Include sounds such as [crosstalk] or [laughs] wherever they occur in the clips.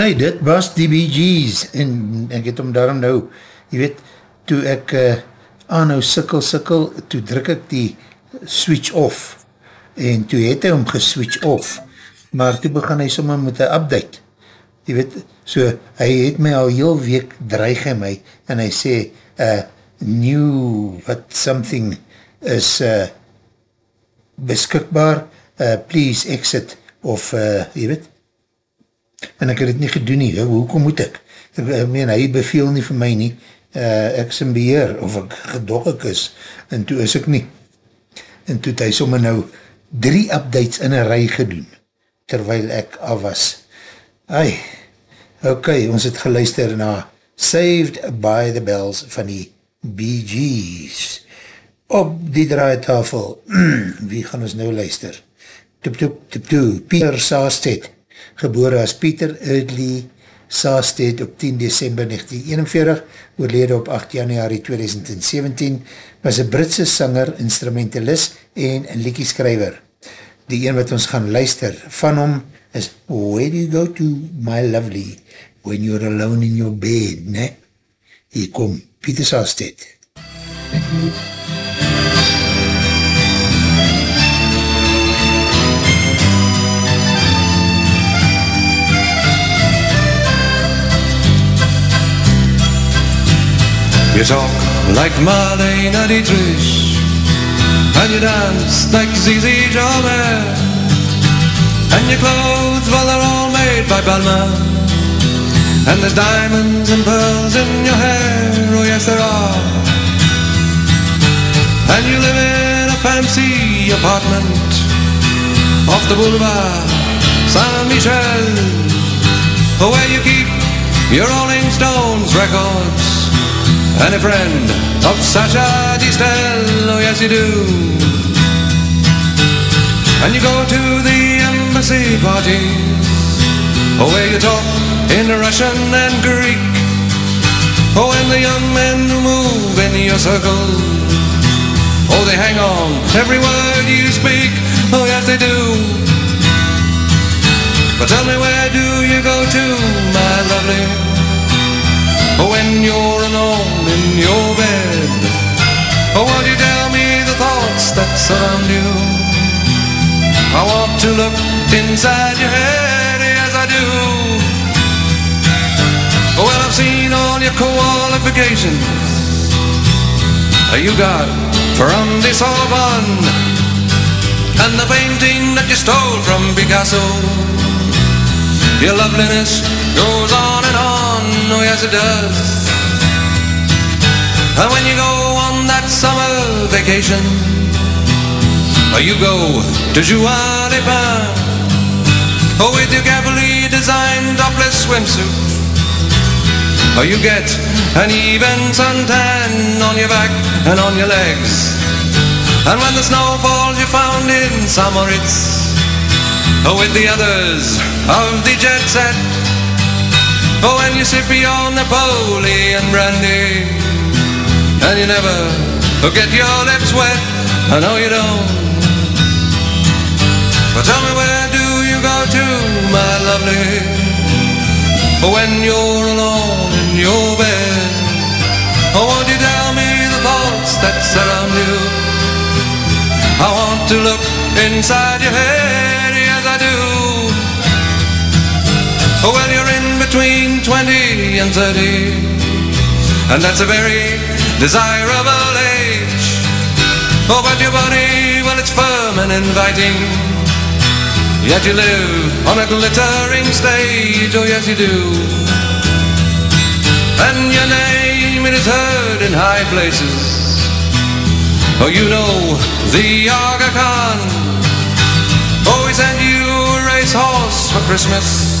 As hy, dit was die Bee Gees en ek het om daarom nou, jy weet, toe ek uh, aanhou sikkel sikkel, toe druk ek die switch off en toe het hy hom geswitch off, maar toe begin hy sommer met een update. Jy weet, so hy het my al heel week dreig hy my en hy sê, uh, new, what something is uh, beskikbaar, uh, please exit of, uh, jy weet, en ek het het nie gedoen nie, hoekom moet ek? Ek, meen, hy beveel nie vir my nie, uh, ek is in beheer, of ek gedog ek is, en toe is ek nie. En toe het hy sommer nou drie updates in een rij gedoen, terwyl ek af was. Ai, ok, ons het geluister na Saved by the Bells van die Bee Gees. Op die draaitafel, [clears throat] wie gaan ons nou luister? Toep, toep, toep, toep, Pieter Saasted, gebore as Pieter Eardley Saasted op 10 december 1941, oorlede op 8 januari 2017, was een Britse sanger, instrumentalist en liedjeskrijver. Die een wat ons gaan luister van hom is Where do you go to, my lovely, when you're alone in your bed, ne? Hier kom Pieter Saasted. Thank you. Talk like Marlene Dietrich And you dance like Zizi Jarman And your clothes, well they're all made by Balmain. And there's diamonds and pearls in your hair. Oh yes there are. And you live in a fancy apartment Off the boulevard Saint-Michel Where you keep your Rolling Stones records and a friend of Sasha Distel, oh yes you do. And you go to the embassy parties, where you talk in Russian and Greek. Oh, when the young men move in your circle, oh they hang on every word you speak, oh yes they do. But tell me where do you go to, my lovely? Oh, when you're alone in your bed? Oh, won't you tell me the thoughts that surround you? I want to look inside your head, yes I do. Oh, well, I've seen all your qualifications you got from the Sorbonne and the painting that you stole from Picasso. Your loveliness goes on and on, oh yes it does. And when you go on that summer vacation, or you go to Juan or with your carefully designed topless swimsuit, or you get an even suntan on your back and on your legs. And when the snow falls, you're found in Samoritz Or with the others of the jet set. Oh, when you sip your Napoleon brandy, and you never get your lips wet. I know you don't. But tell me where do you go to, my lovely, when you're alone in your bed? Oh, won't you tell me the thoughts that surround you? I want to look inside your head yes I do. Well, you're in between 20 and 30, and that's a very desirable age. Oh, but your body, well, it's firm and inviting. Yet you live on a glittering stage, oh yes you do. And your name, it is heard in high places. Oh, you know the Aga Khan Always send you a racehorse for Christmas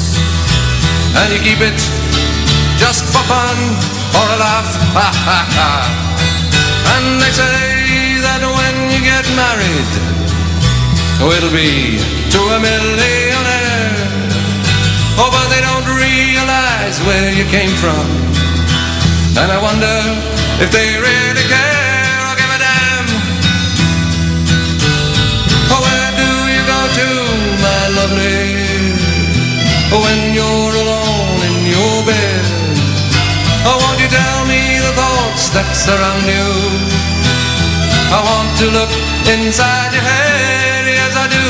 And you keep it just for fun or a laugh ha, ha, ha. And they say that when you get married It'll be to a millionaire Oh, but they don't realize where you came from And I wonder if they really care or give a damn. Oh, where do you go to, my lovely, when you're your bed. I want you to tell me the thoughts that surround you. I want to look inside your head, yes I do.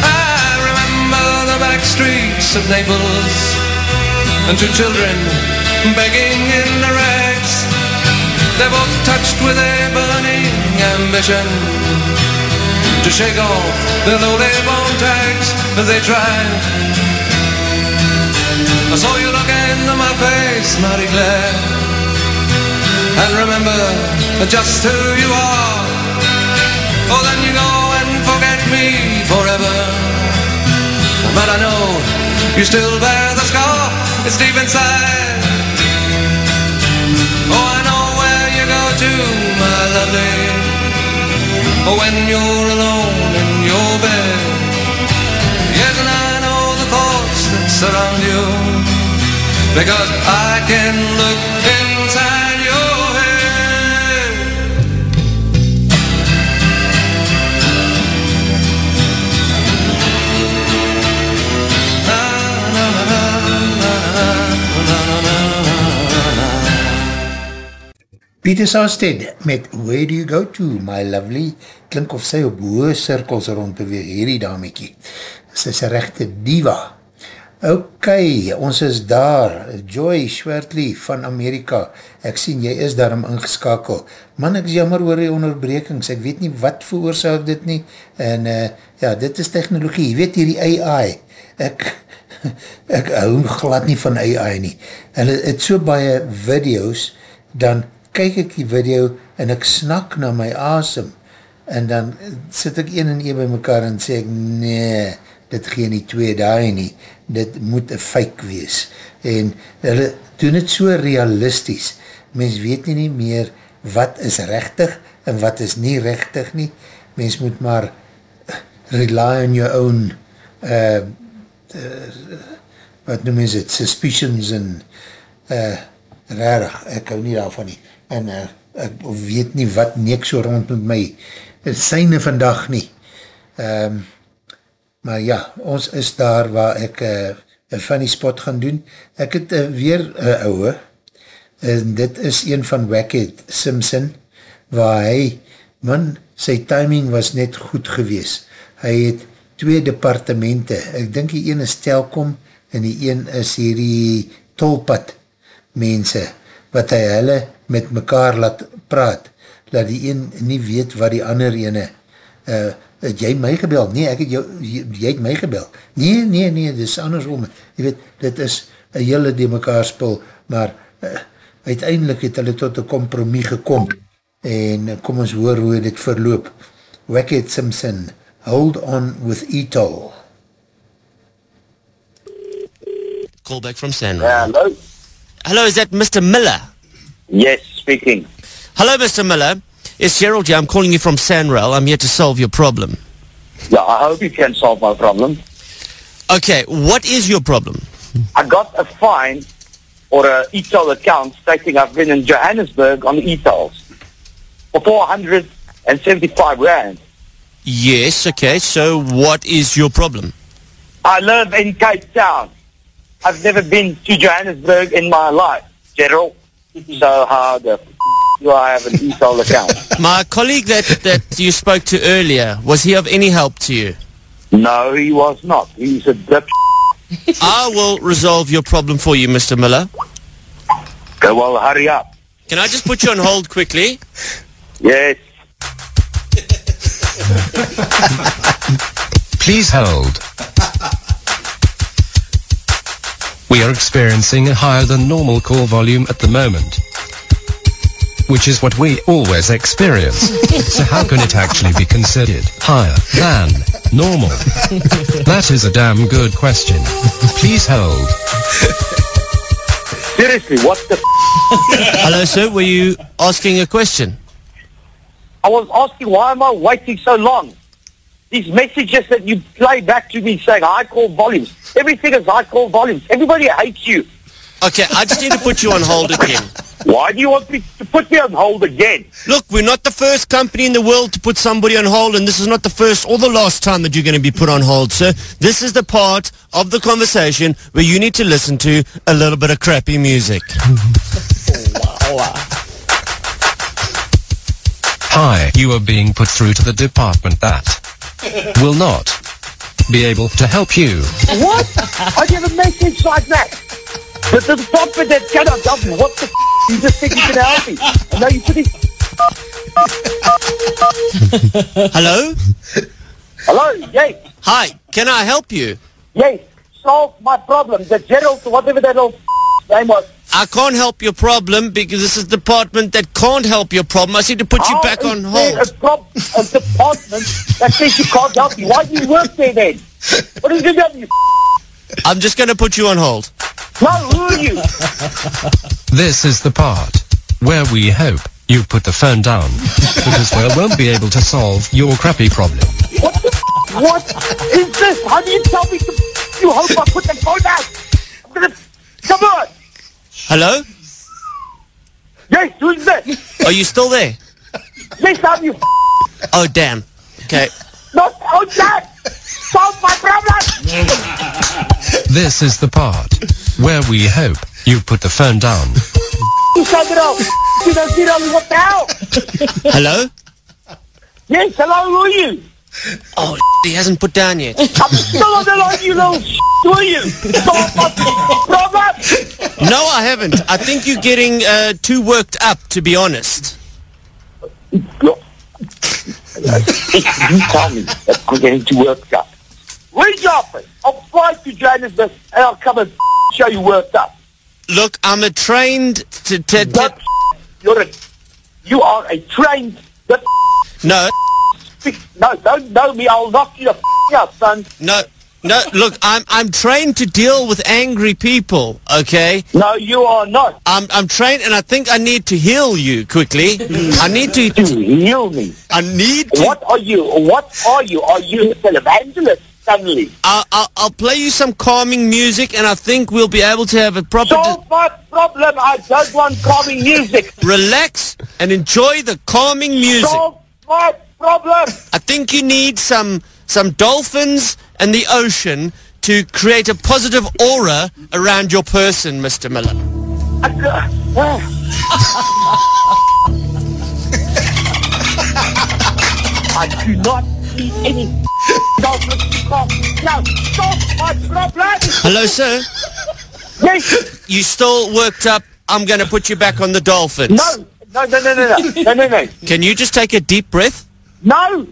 I remember the back streets of Naples and two children begging in the rags. They're both touched with a burning ambition to shake off their lowly bone tags as they try I saw you look into my face, Marie Claire, and remember just who you are. Oh, then you go and forget me forever. But I know you still bear the scar, it's deep inside. Oh, I know where you go to, my lovely. Oh, when you're alone in your bed. Yes, and I know the thoughts that surround you. Because I can look inside your head. Na, na, na, Peter Sasted met Where Do You Go To? My Lovely klink of sy op hoë cirkels rond beweeg hierdie damiekie. Sy is een rechte diva. Ok, ons is daar, Joy Schwertley van Amerika, ek sien jy is daarom ingeskakel. Man, ek is jammer oor die onderbrekings, ek weet nie wat veroorzaak dit nie, en uh, ja, dit is technologie, jy weet hierdie AI, ek, [laughs] ek hou glad nie van AI nie. Hulle het so baie video's, dan kyk ek die video en ek snak na my asem. En dan sit ek een en een by mekaar en sê ek, nee, dit gee nie twee daai nie, dit moet een fake wees. En hulle doen het so realisties, mens weet nie, nie meer wat is rechtig en wat is nie rechtig nie, mens moet maar rely on your own uh, uh, wat noem is het, suspicions en uh, rarig, ek hou nie daarvan nie, en uh, ek weet nie wat neek so rond met my, syne vandag nie, um, maar ja, ons is daar waar ek uh, een funny spot gaan doen, ek het uh, weer uh, ouwe, en dit is een van Wackhead Simpson, waar hy, man, sy timing was net goed gewees, hy het twee departemente, ek dink die ene is Telkom, en die een is hierdie tolpad mense, wat hy hulle met mekaar laat praat, laat die een nie weet wat die ander ene, uh, het jy my gebel? Nee, ek het jou, jy, jy het my gebel. Nee, nee, nee, dit is andersom. Jy weet, dit is een hele die mekaar spul, maar uh, uiteindelik het hulle tot een kompromie gekom, en uh, kom ons hoor hoe dit verloop. Wackhead Simpson, Hold On With Etol. Call back from San Yeah, hello? Hello, is that Mr. Miller? Yes, speaking. Hello, Mr. Miller. It's Gerald here. I'm calling you from Sanrail. I'm here to solve your problem. Yeah, I hope you can solve my problem. Okay, what is your problem? I got a fine or a e-toll account stating I've been in Johannesburg on e-tolls for 475 rand. Yes, okay. So what is your problem? I live in Cape Town. I've never been to Johannesburg in my life, Gerald. So how the do I have an e-toll account? [laughs] My colleague that, that you spoke to earlier, was he of any help to you? No, he was not. He's a dip. [laughs] I will resolve your problem for you, Mr. Miller. Okay, well, hurry up. Can I just put you on hold quickly? Yes. [laughs] Please hold. We are experiencing a higher than normal call volume at the moment. Which is what we always experience. [laughs] so how can it actually be considered higher than normal? That is a damn good question. Please hold. Seriously, what the f- Hello, sir. Were you asking a question? I was asking why am I waiting so long? These messages that you play back to me saying I call volumes. Everything is I call volumes. Everybody hates you. Okay, I just need to put you on hold again. Why do you want me to put me on hold again? Look, we're not the first company in the world to put somebody on hold, and this is not the first or the last time that you're going to be put on hold, sir. This is the part of the conversation where you need to listen to a little bit of crappy music. Hi, you are being put through to the department that will not be able to help you. What? I get a message like that. But the department that cannot help me. What the f***? You just think you can help me. And now you're putting... Hello? Hello? Yes. Hi, can I help you? Yes. Solve my problem. The Gerald, whatever that f- name was. I can't help your problem because this is the department that can't help your problem. I need to put you back on hold. A, prob- a department that says you can't help me. Why do you work there then? What is it that you... I'm just going to put you on hold. No, who are you? This is the part where we hope you put the phone down because we won't be able to solve your crappy problem. What the f- What is this? How do you tell me to... You hope I put the phone down? I'm gonna... Come on! Hello? Yes, who's this? Are you still there? Yes, I'm you... Oh, damn. Okay. Not on oh, that! Solve my problem! This is the part where we hope you put the phone down You said it all. You don't see it the hell? Hello? Yes, hello, who are you? Oh, [laughs] he hasn't put down yet. I'm still on the line, you little [laughs] [laughs] who are you? Solve my problem! No, I haven't. I think you're getting uh, too worked up, to be honest. You tell me that I'm getting too worked up. Your office? I'll fly to Johannesburg and I'll come and show you worked up. Look, I'm a trained... To, to, to, That you're a, you are a trained, that no, no, don't know me, I'll knock you the out, son. no, no. Look, I'm I'm trained to deal with angry people. Okay, No, you are not. I'm I'm trained, and I think I need to heal you quickly. I need to. [laughs] To heal me. I need to. What are you? What are you? Are you a televangelist suddenly? I'll, I'll I'll play you some calming music, and I think we'll be able to have a proper. Solve my problem. I don't want calming music. [laughs] relax and enjoy the calming music. Solve my problem. I think you need some some dolphins and the ocean to create a positive aura around your person, Mr. Miller. I do not need any dolphins. Now, solve my problem. Hello, sir. Yes. You still worked up? I'm going to put you back on the dolphins. No. No, no, no, no, no, no, no, no. Can you just take a deep breath? No.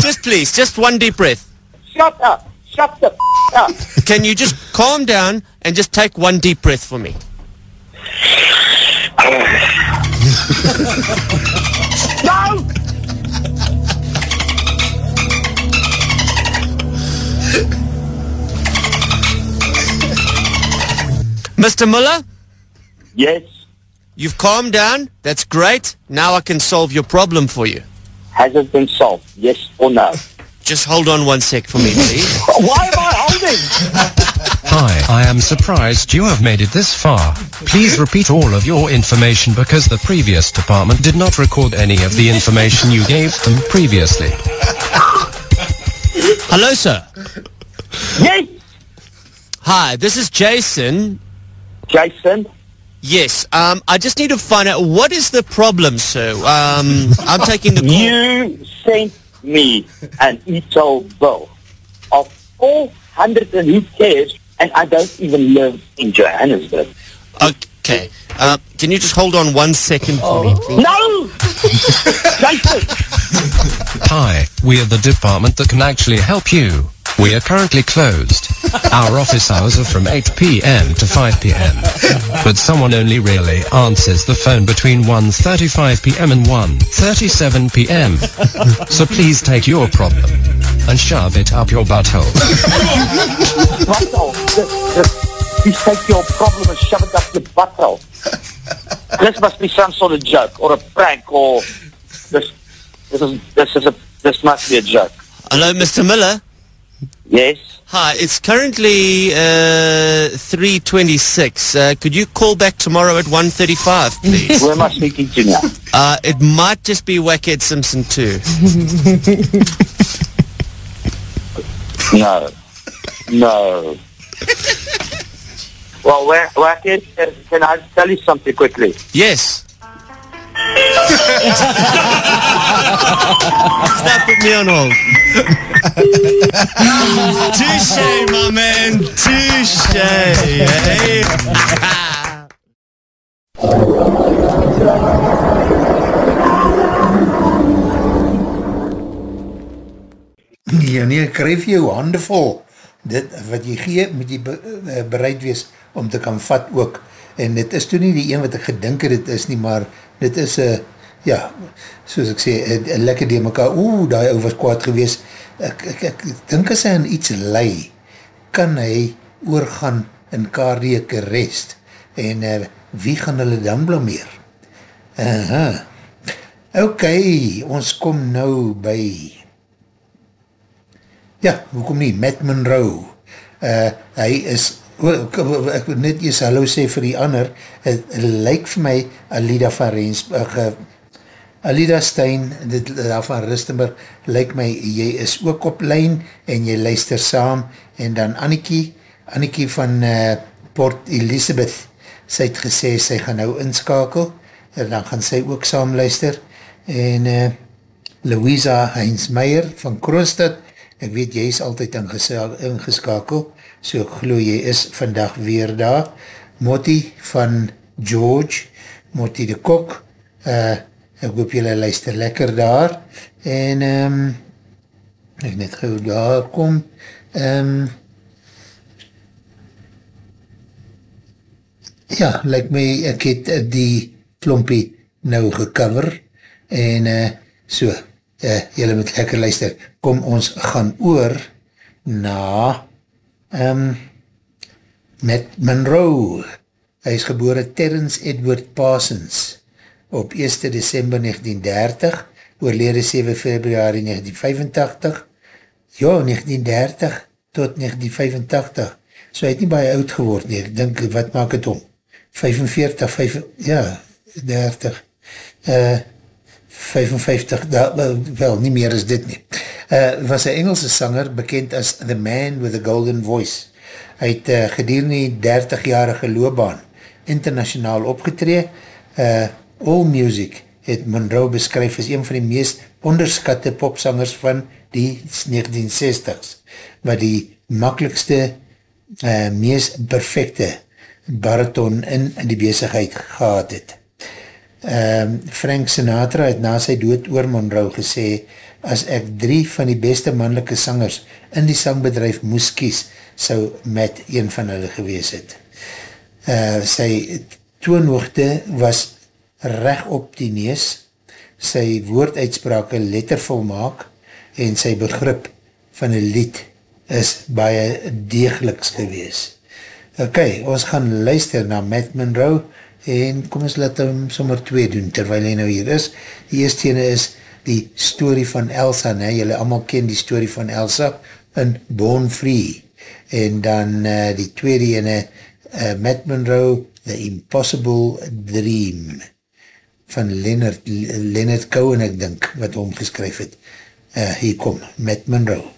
Just please, just one deep breath. Shut up. Shut the up. Can you just calm down and just take one deep breath for me? No. Mr. Muller, Yes. you've calmed down. That's great. Now I can solve your problem for you. Has it been solved? Yes or no? Just hold on one sec for me, please. [laughs] Why am I holding? Hi, I am surprised you have made it this far. Please repeat all of your information because the previous department did not record any of the information you gave them previously. Hello, sir. Yes. Hi, this is Jason. Jason. Yes, um, I just need to find out what is the problem, sir. Um, [laughs] I'm taking the call. You sent me an e-toll bill of 400 and who cares? And I don't even live in Johannesburg. Okay. Uh, can you just hold on one second for me, please? No! [laughs] Jason! Hi, we are the department that can actually help you. We are currently closed. Our office hours are from 8 p.m. to 5 p.m. But someone only really answers the phone between 1.35 p.m. and 1.37 p.m. So please take your problem and shove it up your butthole. Butthole. Please take your problem and shove it up your butthole. This must be some sort of joke or a prank or this. This is this is a this must be a joke. Hello, Mr. Miller. Yes. Hi, it's currently uh, 3.26. Uh, could you call back tomorrow at 1.35, please? Who am I speaking to now? [laughs] uh, it might just be Wackhead Simpson too. [laughs] No. No. [laughs] Well, where, where can, can I tell you something quickly? Yes. Stop put me on hold. Touche, my man. Touche. Ja nee, kryf jou hande vol. Dit wat jy gee, moet jy be, uh, bereid wees om te kan vat ook. En dit is toen nie die een wat ek gedink het het is nie, maar dit is een, uh, ja, soos ek sê, een lekker die mekaar, oeh, die ou was kwaad gewees. Ek, ek, ek, ek dink as hy aan iets lei, kan hy oorgaan in cardiac arrest. En uh, wie gaan hulle dan blameer? Aha. Ok, ons kom nou by Ja, hoekom nie, Matt Monroe. Uh, hy is, ek, wil net eers hallo sê vir die ander, het, het lyk vir my Alida van Rensburg, uh, Alida Stein, dit van Ristenburg, lyk my, jy is ook op lijn en jy luister saam, en dan Annikie, Annikie van uh, Port Elizabeth, sy het gesê, sy gaan nou inskakel, en dan gaan sy ook saam luister, en uh, Louisa Heinz-Meyer van Kroonstad, ek weet jy is altyd ingeskakel, so glo jy is vandag weer daar, Motti van George, Motti de Kok, uh, ek hoop jylle luister lekker daar, en um, ek net gauw daar kom, um, ja, lyk my, ek het die klompie nou gecover, en uh, so, uh, jylle moet lekker luister, kom ons gaan oor na um, Matt Monroe. Hy is gebore Terrence Edward Parsons op 1 december 1930, oorlede 7 februari 1985, ja, 1930 tot 1985, so hy het nie baie oud geword nie, ek dink, wat maak het om? 45, 5, ja, 30, eh, uh, 55, da, wel, nie meer as dit nie. Uh, was een Engelse sanger, bekend as The Man with a Golden Voice. Hy het uh, gedurende die 30-jarige loopbaan internationaal opgetree. Uh, All Music het Monroe beskryf as een van die meest onderskatte popsangers van die 1960s, wat die makkelijkste, uh, meest perfecte bariton in die bezigheid gehad het um, Frank Sinatra het na sy dood oor Monroe gesê, as ek drie van die beste mannelike sangers in die sangbedrijf moes kies, sou Matt een van hulle gewees het. Uh, sy toonhoogte was recht op die nees, sy woorduitsprake lettervol maak en sy begrip van een lied is baie degeliks gewees. Ok, ons gaan luister na Matt Monroe, en kom ons laat hom sommer twee doen, terwijl hy nou hier is. Die eerste ene is die story van Elsa, ne? jylle allemaal ken die story van Elsa, in Born Free. En dan uh, die tweede ene, uh, Matt Monroe, The Impossible Dream, van Leonard, Leonard Cohen, ek dink, wat hom geskryf het. Uh, hier kom, Matt Monroe.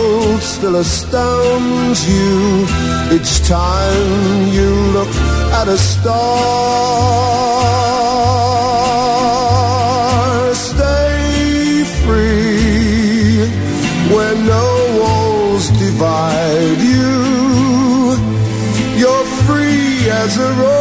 still astounds you each time you look at a star. Stay free where no walls divide you. You're free as a roaring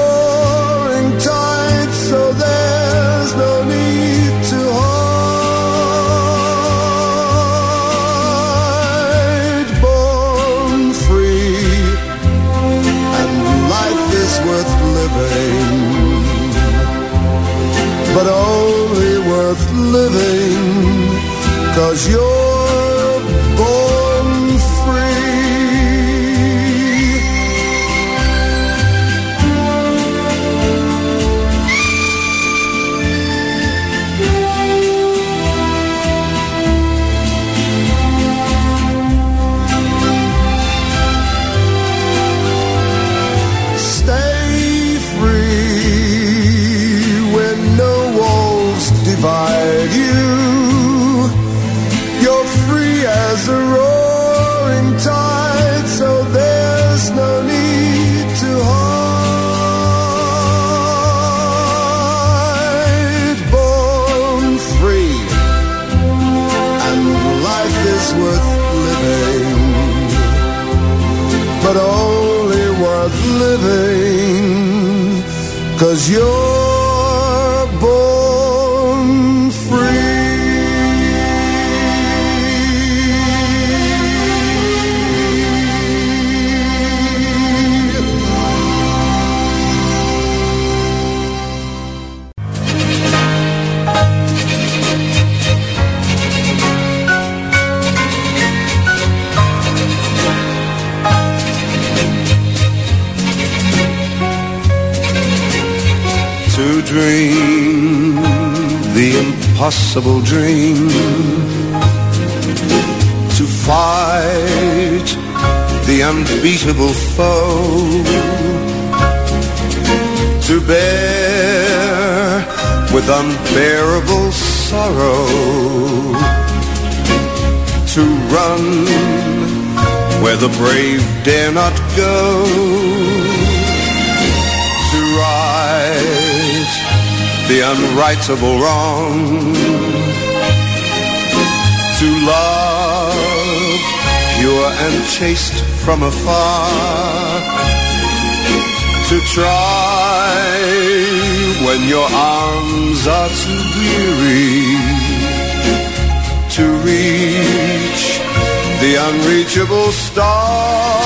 impossible dream, to fight the unbeatable foe, to bear with unbearable sorrow, to run where the brave dare not go, the unrightable wrong, to love pure and chaste from afar, to try when your arms are too weary. To reach the unreachable star.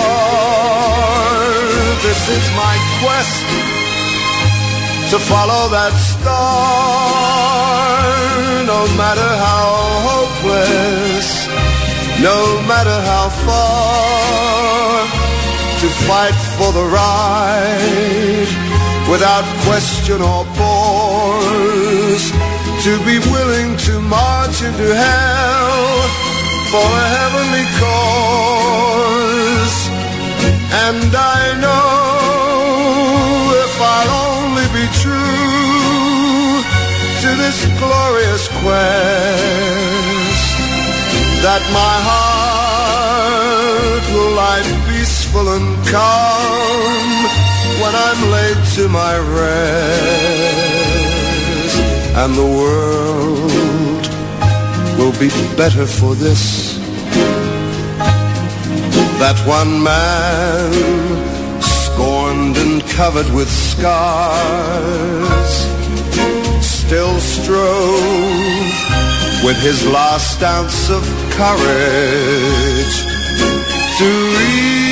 This is my quest to follow that star, no matter how hopeless, no matter how far, to fight for the right without question or pause, to be willing to march into hell for a heavenly cause. And I know this glorious quest, that my heart will lie peaceful and calm when I'm laid to my rest, and the world will be better for this. That one man, scorned and covered with scars, still strove with his last ounce of courage to reach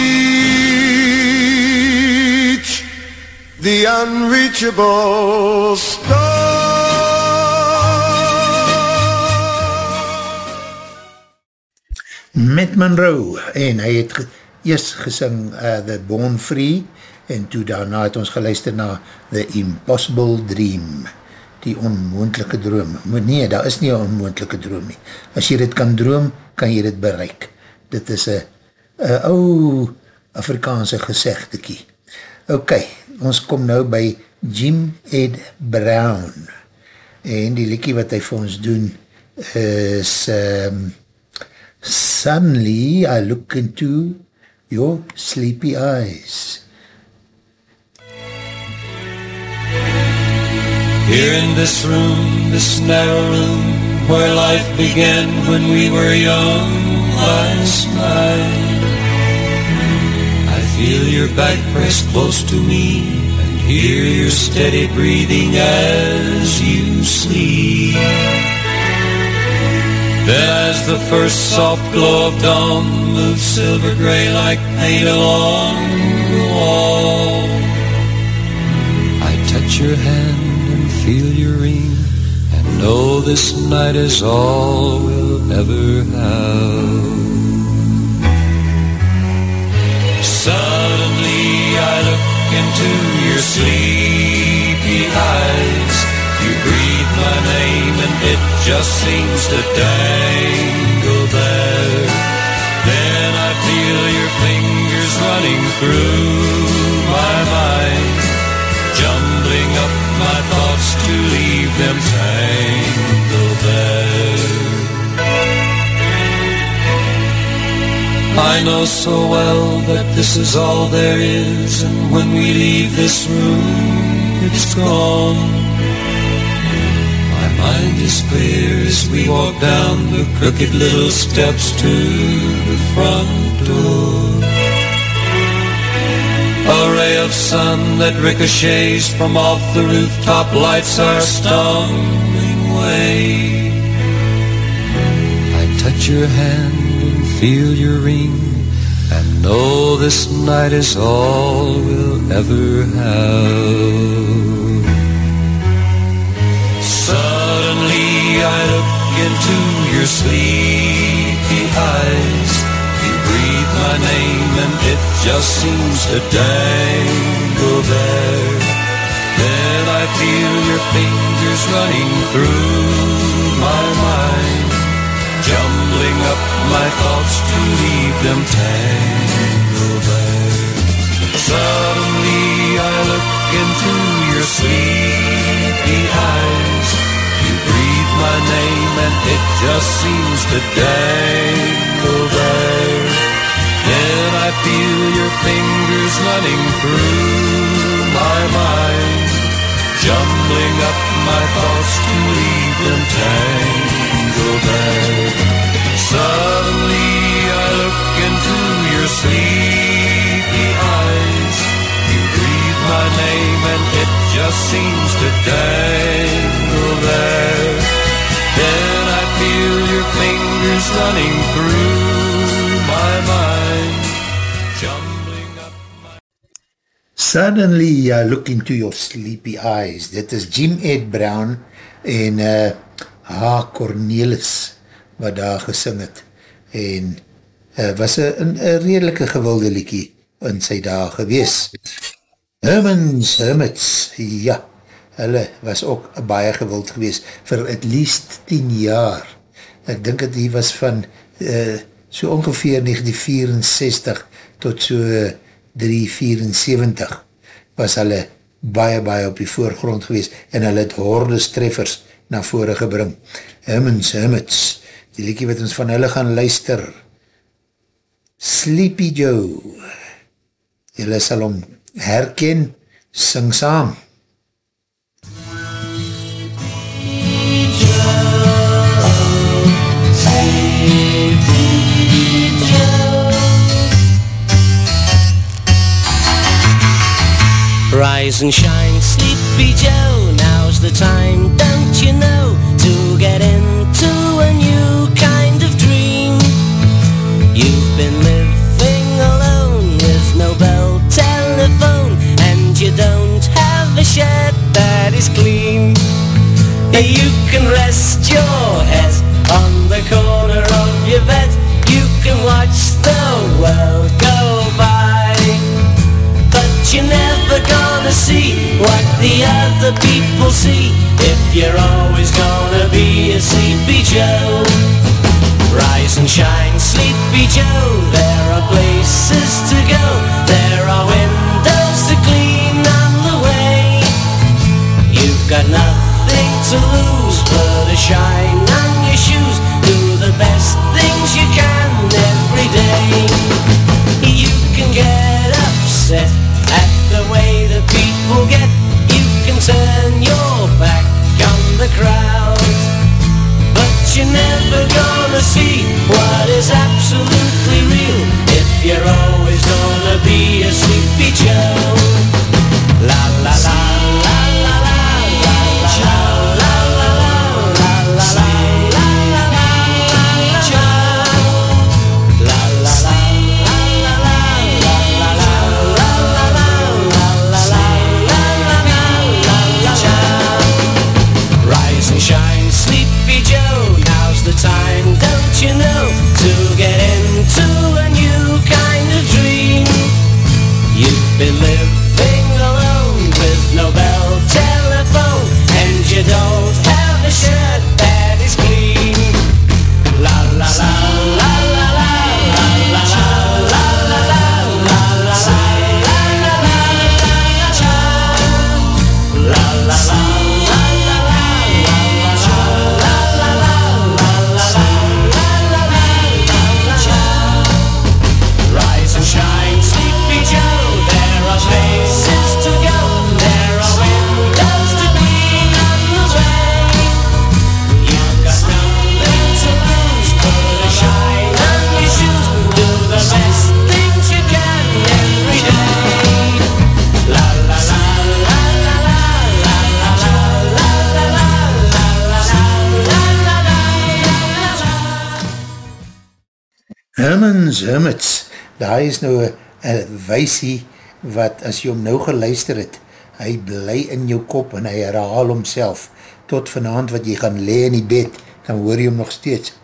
the unreachable met Monroe en hy het eers gesing uh, The Born Free en toe daarna het ons geluister na The Impossible Dream die onmoendelike droom. Maar nee, daar is nie een onmoendelike droom nie. As jy dit kan droom, kan jy dit bereik. Dit is een ou Afrikaanse gezegdekie. Ok, ons kom nou by Jim Ed Brown. En die liekie wat hy vir ons doen is um, Suddenly I look into your sleepy eyes. Here in this room, this narrow room, where life began when we were young last night. I feel your back pressed close to me and hear your steady breathing as you sleep. Then as the first soft glow of dawn moves silver gray like paint along the wall, I touch your hand and feel your ring and know this night is all we'll ever have. Suddenly I look into your sleepy eyes. You breathe my name and it just seems to dangle there. Then I feel your fingers running through thoughts to leave them tangled there. I know so well that this is all there is, and when we leave this room, it's gone. My mind is clear as we walk down the crooked little steps to the front door. Of sun that ricochets from off the rooftop lights our stumbling way. I touch your hand and feel your ring and know this night is all we'll ever have. Suddenly I look into your sleepy eyes. My name and it just seems to dangle there. Then I feel your fingers running through my mind, jumbling up my thoughts to leave them tangled there. Suddenly I look into your sleepy eyes. You breathe my name and it just seems to dangle there. Then I feel your fingers running through my mind, jumbling up my thoughts to leave them tangled there. Suddenly I look into your sleepy eyes. You breathe my name and it just seems to dangle there. Then I feel your fingers running through my mind, Suddenly I look into your sleepy eyes. Dit is Jim Ed Brown en uh, H. Cornelis wat daar gesing het. En uh, was een, een redelike gewilde liekie in sy dag gewees. Hermans Hermits, ja, hulle was ook baie gewild gewees vir at least 10 jaar. Ek dink dat die was van uh, so ongeveer 1964 tot so 374 was hulle baie baie op die voorgrond gewees en hulle het hordes treffers na vore gebring. Hermans Hermits, die liekie wat ons van hulle gaan luister. Sleepy Joe. Julle sal hom herken, sing saam. Rise and shine, sleepy Joe, now's the time, don't you know, to get into a new kind of dream. You've been living alone with no bell telephone, and you don't have a shed that is clean. You can rest your head on the corner of your bed, you can watch the world see what the other people see. If you're always gonna be a sleepy Joe Rise and shine, sleepy Joe. There are places to go. There are windows to clean on the way. You've got nothing to lose. But a shine on your shoes. Do the best things you can every day. You can get upset you're never gonna see what is absolutely real If you're always gonna be a sleepy Joe. La la la Hermits, daar is nou een weisie wat as jy hom nou geluister het, hy bly in jou kop en hy herhaal homself tot vanavond wat jy gaan le in die bed, dan hoor jy hom nog steeds.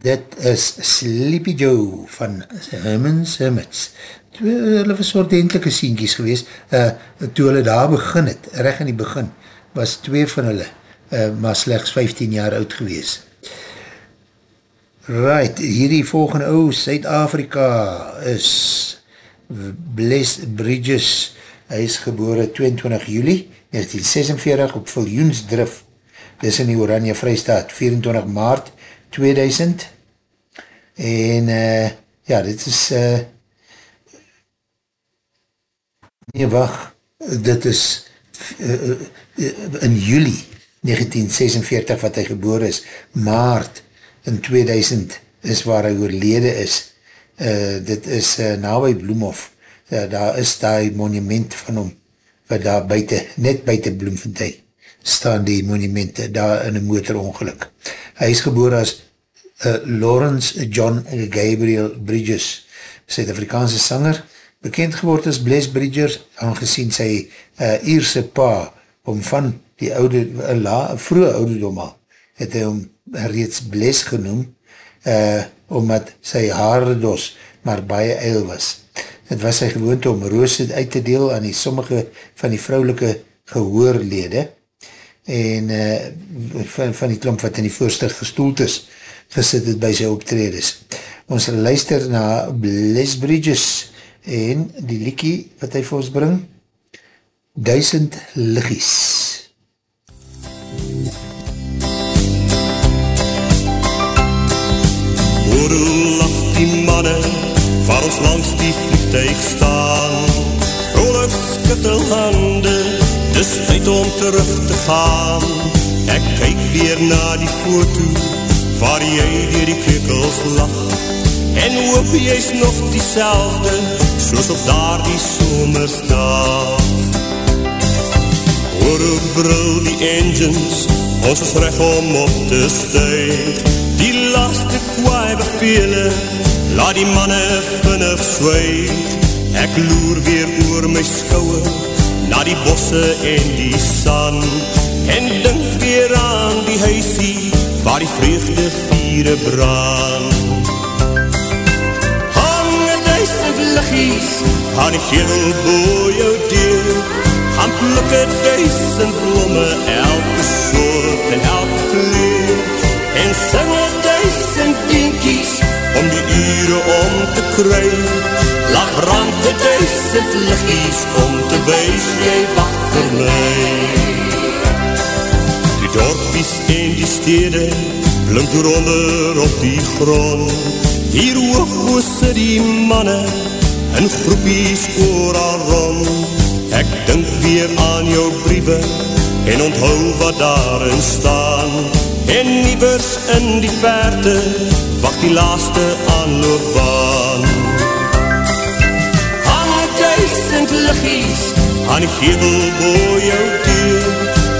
Dit is Sleepy Joe van Herman's Hermits. Twee, hulle was ordentelike sienkies gewees. Uh, toe hulle daar begin het, recht in die begin, was twee van hulle, uh, maar slechts 15 jaar oud gewees. Right, hierdie volgende ou, Suid-Afrika is Bless Bridges. Hy is gebore 22 juli 1946 op Viljoensdrif. Dis in die Oranje Vrijstaat, 24 maart 2000 en uh, ja, dit is uh, nee, wacht dit is uh, in juli 1946 wat hy geboor is, maart in 2000 is waar hy oorlede is uh, dit is uh, na by Bloemhof uh, daar is die monument van hom wat daar buiten, net buiten Bloemfontein staan die monumente daar in een motorongeluk. Hy is geboor as uh, Lawrence John Gabriel Bridges, Suid-Afrikaanse sanger, bekend geword as Bless Bridges, aangezien sy uh, Ierse pa, om van die oude, uh, la, vroege ouderdom al, het hy om reeds Bless genoem, uh, omdat sy haardos maar baie eil was. Het was sy gewoonte om roos uit te deel aan die sommige van die vrouwelike gehoorlede, en uh, van, van die klomp wat in die voorstig gestoeld is, gesit het by sy optredes. Ons luister na Bless Bridges en die liekie wat hy vir ons bring, Duisend Liggies. Hoor hoe lach die manne waar ons langs die vliegtuig staan. Vrolijk skittel hande, dis tyd om terug te gaan. Ek kyk weer na die foto waar jy dier die krekels lach en hoop jy is nog die selfde soos op daar die somersdag Hoor hoe brul die engines ons is recht om op te stuig die laste kwaai bevele laat die manne vinnig zwijg ek loer weer oor my skouwe na die bosse en die san en dink weer aan die huisie waar die vreugde vieren brand. Hang een duisend liggies aan die geel boe jou deur, plukke duisend blomme elke soort en elke kleur, en sing een duisend dinkies om die ure om te kry, laat brand die duisend liggies om te wees, jy wacht vir my. Dorpies en die stede blink ronder op die grond. Hier hoog oose die manne in groepies ooral rond ek dink weer aan jou briewe en onthou wat daarin staan. En nievers in die verte wacht die laaste aanloopbaan. Hang duisend liggies aan die gevel boe jou deur.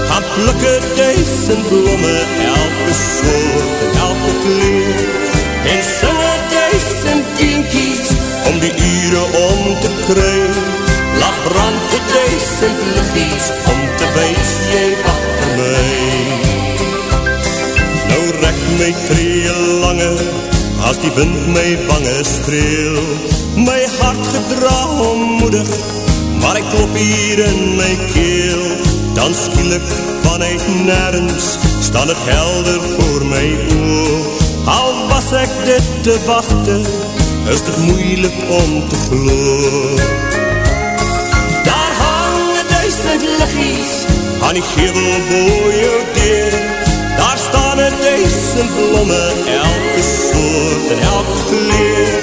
Gaan plukke duisend blomme, elke soort en elke kleur, en singe duisend dinkies, om die ure om duisend liggies, om te wees jy wacht vir my. Nou rek my tree langer, as die wind my wange streel, my hart gedra ommoedig, maar ek klop hier in my keel, dan skielik vanuit nergens staan het helder voor my oog. Al was ek dit te wachte, is dit moeilik om te glo. Duisend liggies aan die gevel boe jou deur. Daar staan het duisend blomme, elke soort en elke kleur.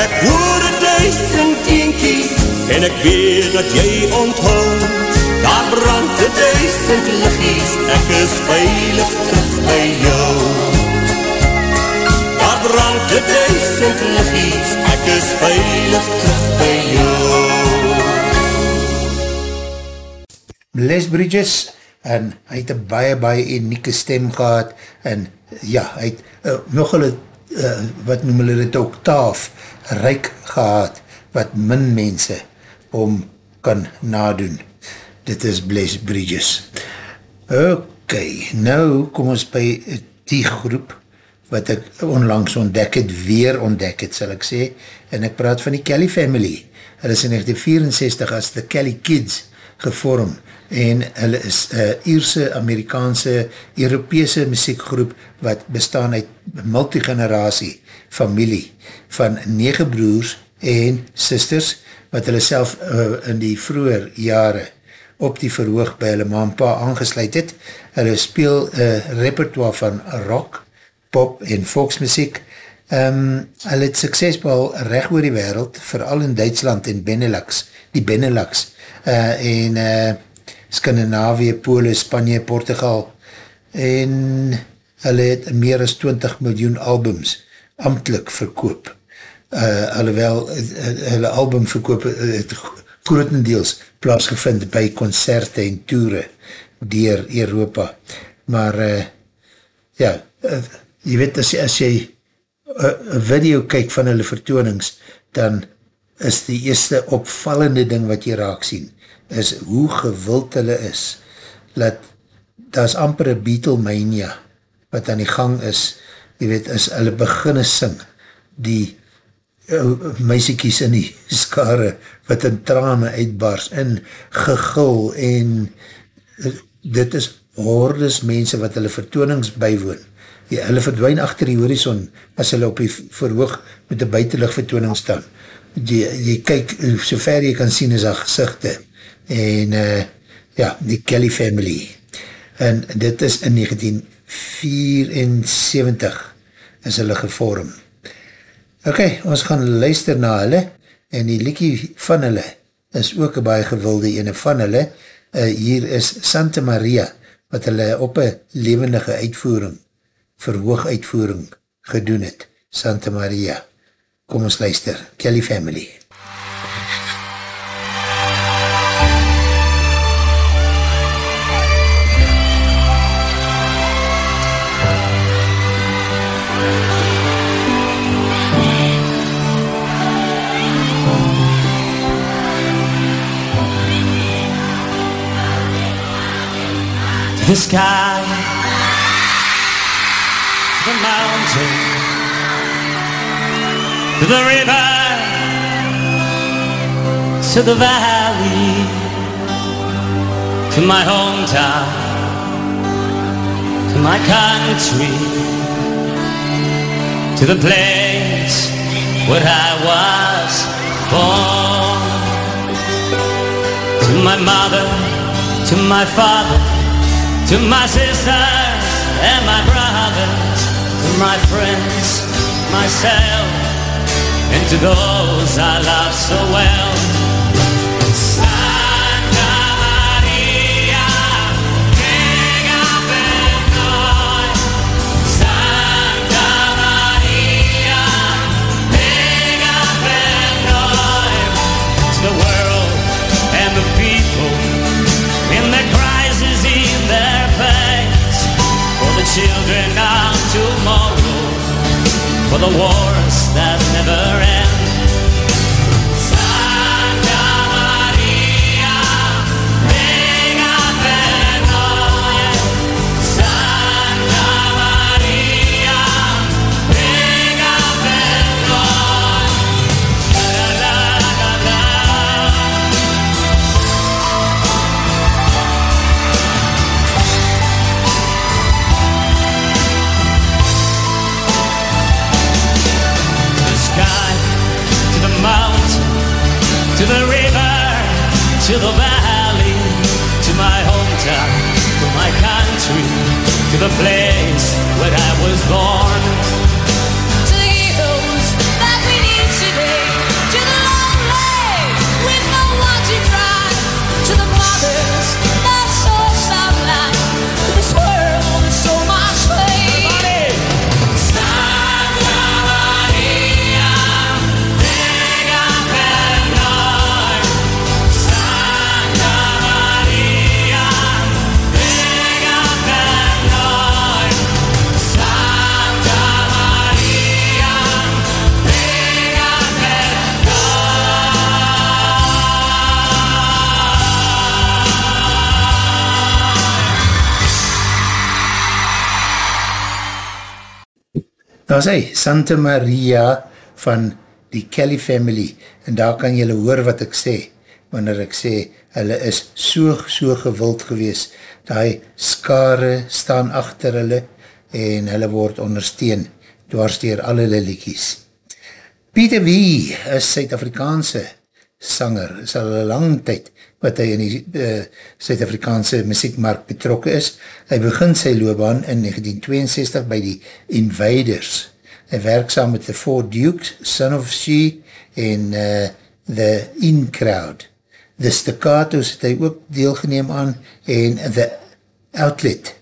Ek hoor het duisend dienkies en ek weet dat jy onthou Daar brand de duisend liggies, ek is veilig terug by jou. Daar brand de duisend liggies, ek is veilig terug by jou. Les Bridges, en hy het een baie, baie unieke stem gehad, en ja, hy het uh, nog hulle, uh, wat noem hulle dit ook, taaf, ryk gehad, wat min mense om kan nadoen dit is Bless Bridges. Ok, nou kom ons by die groep wat ek onlangs ontdek het, weer ontdek het, sal ek sê, en ek praat van die Kelly Family. Hulle is in 1964 as The Kelly Kids gevorm, en hulle is uh, Ierse, Amerikaanse, Europese muziekgroep, wat bestaan uit multigeneratie familie, van 9 broers en sisters, wat hulle self uh, in die vroeger jare op die verhoog by hulle ma en pa aangesluit het. Hulle speel uh, repertoire van rock, pop en volksmuziek. Um, hulle het suksesbal recht oor die wereld, vooral in Duitsland en Benelux, die Benelux, uh, en uh, Skandinavië, Pole, Spanje, Portugal, en hulle het meer as 20 miljoen albums amtlik verkoop. Uh, alhoewel, uh, hulle album verkoop het grotendeels plaasgevind by concerte en toere dier Europa. Maar, uh, ja, uh, jy weet, as, as jy een video kyk van hulle vertoonings, dan is die eerste opvallende ding wat jy raak sien, is hoe gewild hulle is, dat daar is amper een Beatlemania wat aan die gang is, jy weet, as hulle beginne sing, die uh, meisiekies in die [laughs] skare wat in trane uitbars en gegul en uh, dit is hordes mense wat hulle vertoonings bywoon. Ja, hulle verdwijn achter die horizon as hulle op die verhoog met die buitenlig vertooning staan. Jy, jy kyk, so ver jy kan sien is haar gezichte en uh, ja, die Kelly family en dit is in 1974 is hulle gevorm. Ok, ons gaan luister na hulle en die liekie van hulle is ook een baie gewilde ene van hulle. Uh, hier is Santa Maria wat hulle op een levendige uitvoering, verhoog uitvoering gedoen het. Santa Maria. Kom ons luister. Kelly Family. The sky, the mountain, to the river, to the valley, to my hometown, to my country, to the place where I was born, to my mother, to my father, to my sisters and my brothers, to my friends, myself, and to those I love so well. The wars that never end to the valley, to my hometown, to my country, to the place where I was born. Daar is hy, Santa Maria van die Kelly family, en daar kan jylle hoor wat ek sê, wanneer ek sê, hulle is so, so gewild gewees, die skare staan achter hulle, en hulle word ondersteun, dwars dier alle liliekies. Peter Wee is Suid-Afrikaanse sanger, is al een lang tyd wat hy in die uh, Suid-Afrikaanse muziekmarkt betrokken is. Hy begin sy loopbaan in 1962 by die Invaders. Hy werk saam met The Four Dukes, Son of She en uh, The In Crowd. The Staccatos het hy ook deelgeneem aan en The Outlet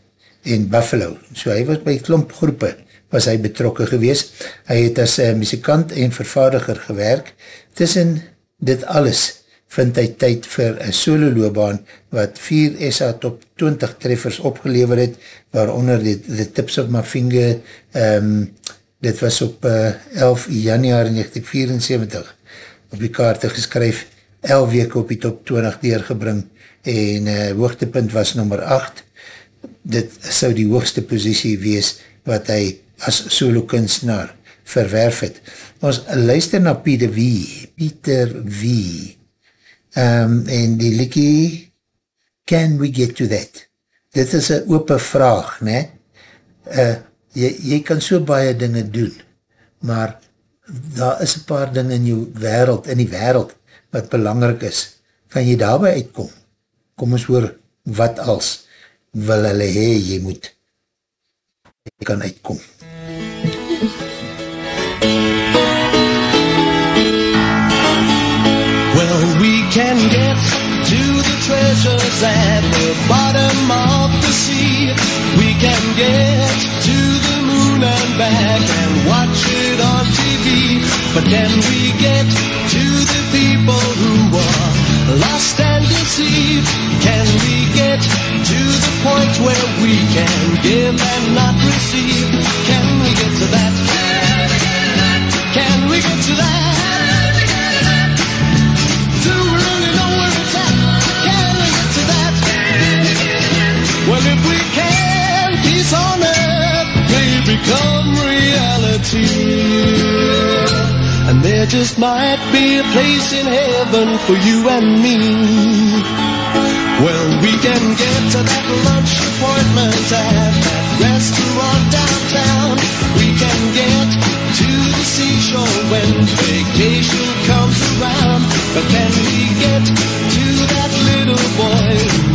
in Buffalo. So hy was by klomp groepe was hy betrokken gewees. Hy het as uh, muzikant en vervaardiger gewerk. Tussen dit alles vind hy tyd vir een solo loopbaan wat 4 SA top 20 treffers opgelever het, waaronder die, The Tips of My Finger, um, dit was op uh, 11 januari 1974 op die kaarte geskryf, 11 weke op die top 20 deurgebring en uh, hoogtepunt was nummer 8. Dit sou die hoogste positie wees wat hy as solo kunstenaar verwerf het. Ons luister na Pieter V. Pieter V. Um, en die liekie Can we get to that? Dit is een open vraag, ne? Uh, jy, jy kan so baie dinge doen, maar daar is een paar dinge in jou wereld, in die wereld, wat belangrijk is. Kan jy daarby uitkom? Kom ons hoor, wat als wil hulle hee, jy moet jy kan uitkom. Treasures at the bottom of the sea. We can get to the moon and back and watch it on TV. But can we get to the people who are lost and deceived? Can we get to the point where we can give and not receive? Can we get to that? Can we get to that? And there just might be a place in heaven for you and me. Well, we can get to that lunch appointment at that restaurant downtown. We can get to the seashore when vacation comes around. But can we get to that little boy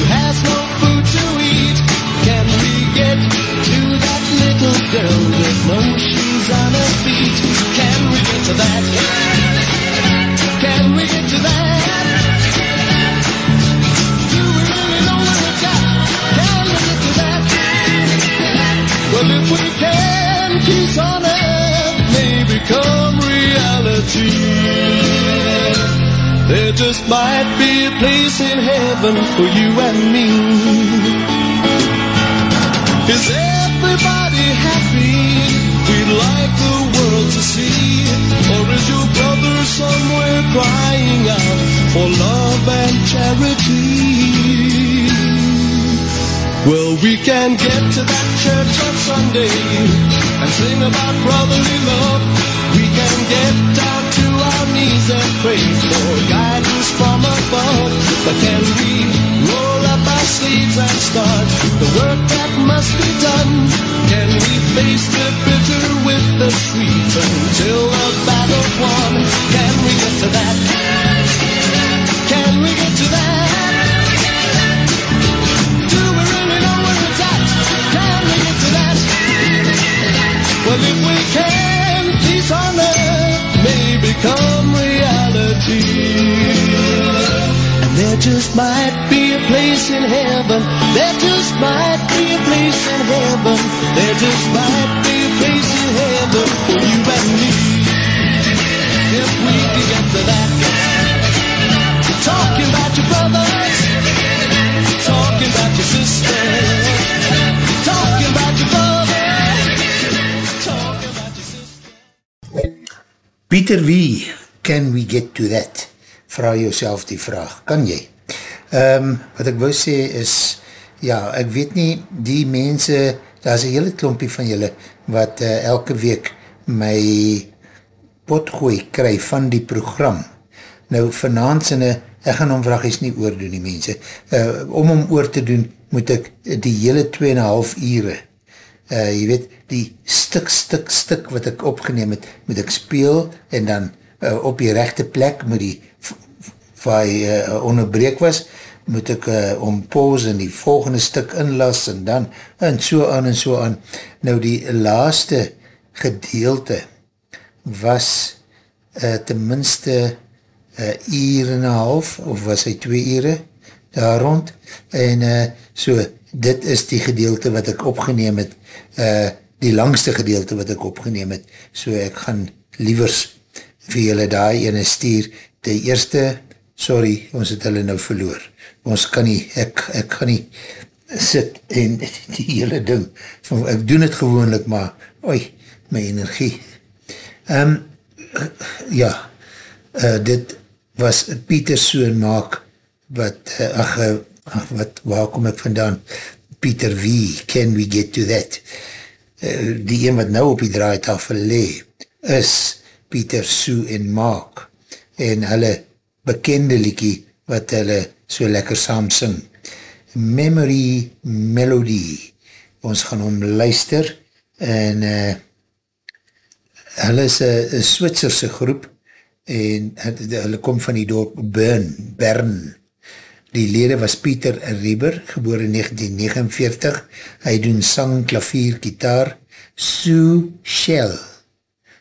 There just might be a place in heaven for you and me. Is everybody happy? We'd like the world to see. Or is your brother somewhere crying out for love and charity? Well, we can get to that church on Sunday and sing about brotherly love. We can get down knees and pray for guidance from above. But can we roll up our sleeves and start the work that must be done? Can we face the bitter with the sweet until the battle's won? Can we get to that? Can we get to that? Do we really know where it's at? Can we get to that? Well, if we can, peace on earth become reality. And there just might be a place in heaven. There just might be a place in heaven. There just might be a place in heaven for you and me. If we can get to that. Talking about your brothers. Talking about your sisters. Pieter Wie, can we get to that? Vraag jouself die vraag. Kan jy? Um, wat ek wou sê is, ja, ek weet nie, die mense, daar is een hele klompie van julle, wat uh, elke week my potgooi kry van die program. Nou, vanavond sinne, ek gaan om vraag is nie oordoen die mense. Uh, om om oor te doen, moet ek die hele 2,5 ure, uh, jy weet, die stuk, stuk, stuk wat ek opgeneem het, moet ek speel en dan uh, op die rechte plek moet die waar hy uh, onderbreek was, moet ek uh, om pause en die volgende stuk inlas en dan, en so aan en so aan. Nou die laaste gedeelte was uh, tenminste uh, uur en een half, of was hy twee ure daar rond, en uh, so, dit is die gedeelte wat ek opgeneem het, uh, die langste gedeelte wat ek opgeneem het, so ek gaan liewers vir julle daar ene stuur, die eerste sorry, ons het hulle nou verloor. Ons kan nie, ek, ek kan nie sit en [laughs] die hele ding, van, ek doen het gewoonlik, maar, oi, my energie. Um, ja, uh, dit was Pieter Soon maak, wat, uh, ach, ach, wat, waar kom ek vandaan? Pieter wie, can we get to that? Uh, die een wat nou op die draaitafel le, is Pieter Soo en Maak, en hulle bekende liekie wat hulle so lekker saam sing. Memory Melody. Ons gaan om luister en uh, hulle is een Switserse groep en hulle kom van die dorp Bern, Bern. Die lede was Pieter Rieber, geboor in 1949. Hy doen sang, klavier, gitaar. Sue Shell.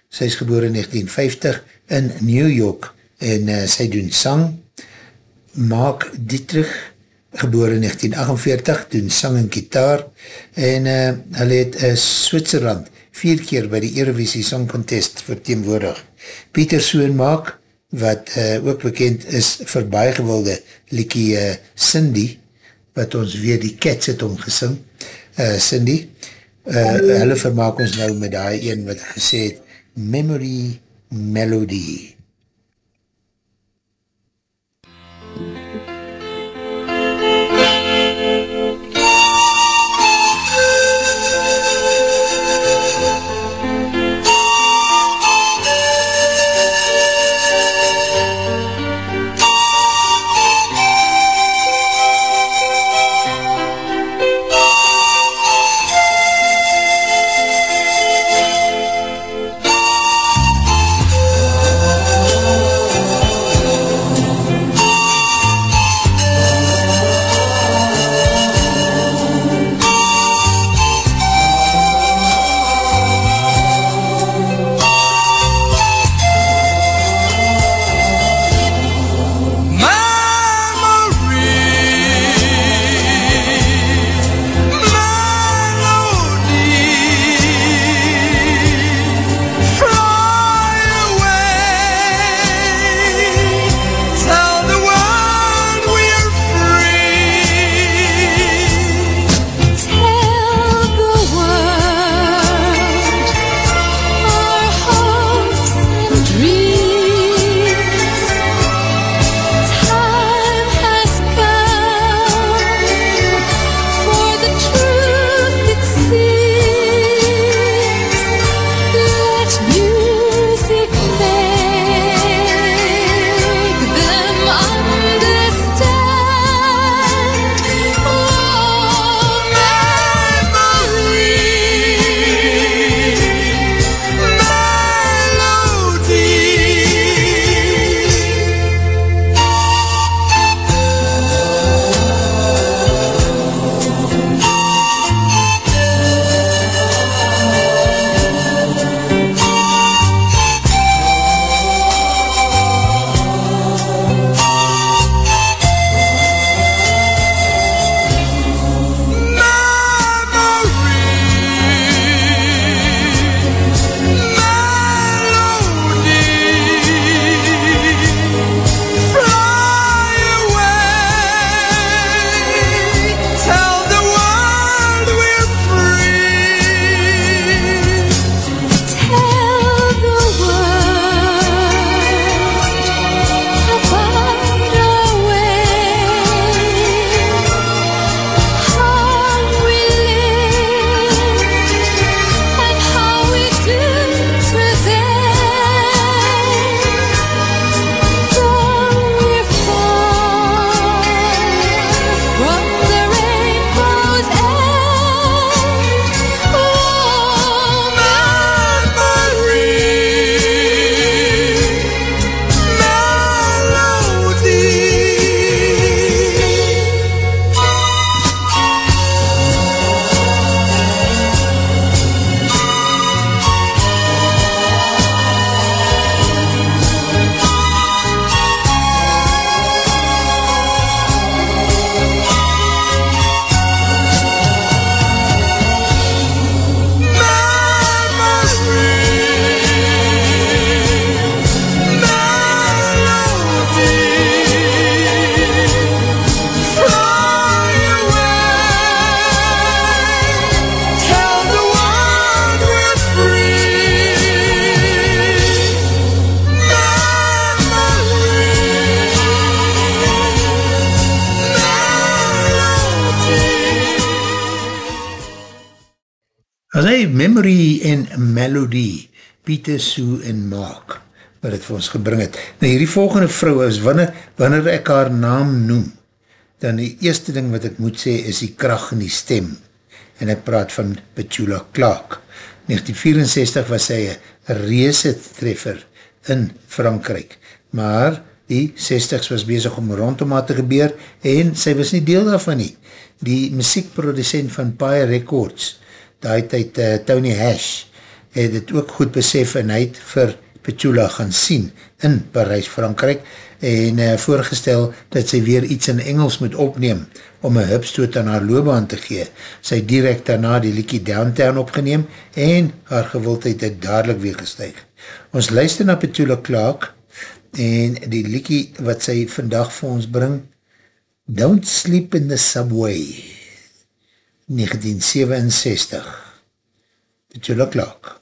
Sy is geboor in 1950 in New York en uh, sy doen sang. Mark Dietrich, geboor in 1948, doen sang en gitaar en uh, hy het uh, Switserland vier keer by die Eurovisie Song Contest verteenwoordig. Pieter Soenmaak, wat uh, ook bekend is vir baie gewilde liekie uh, Cindy, wat ons weer die Cats het omgesing, uh, Cindy, uh, hulle vermaak ons nou met die een wat gesê het, Memory Melody. Melody, Pieter, Sue en Mark, wat het vir ons gebring het. Nou hierdie volgende vrou is, wanneer, wanneer ek haar naam noem, dan die eerste ding wat ek moet sê is die kracht in die stem. En ek praat van Petula Clark. 1964 was sy een reese treffer in Frankrijk. Maar die 60s was bezig om rondom haar te gebeur en sy was nie deel daarvan nie. Die muziekproducent van Pye Records, die tyd uh, Tony Hash, het het ook goed besef en hy het vir Petula gaan sien in Parijs, Frankrijk en uh, voorgestel dat sy weer iets in Engels moet opneem om een hupstoot aan haar loopbaan te gee. Sy direct daarna die liekie Downtown opgeneem en haar gewildheid het dadelijk weer gestuig. Ons luister na Petula Clark en die liekie wat sy vandag vir ons bring, Don't Sleep in the Subway, 1967. Petula Clark.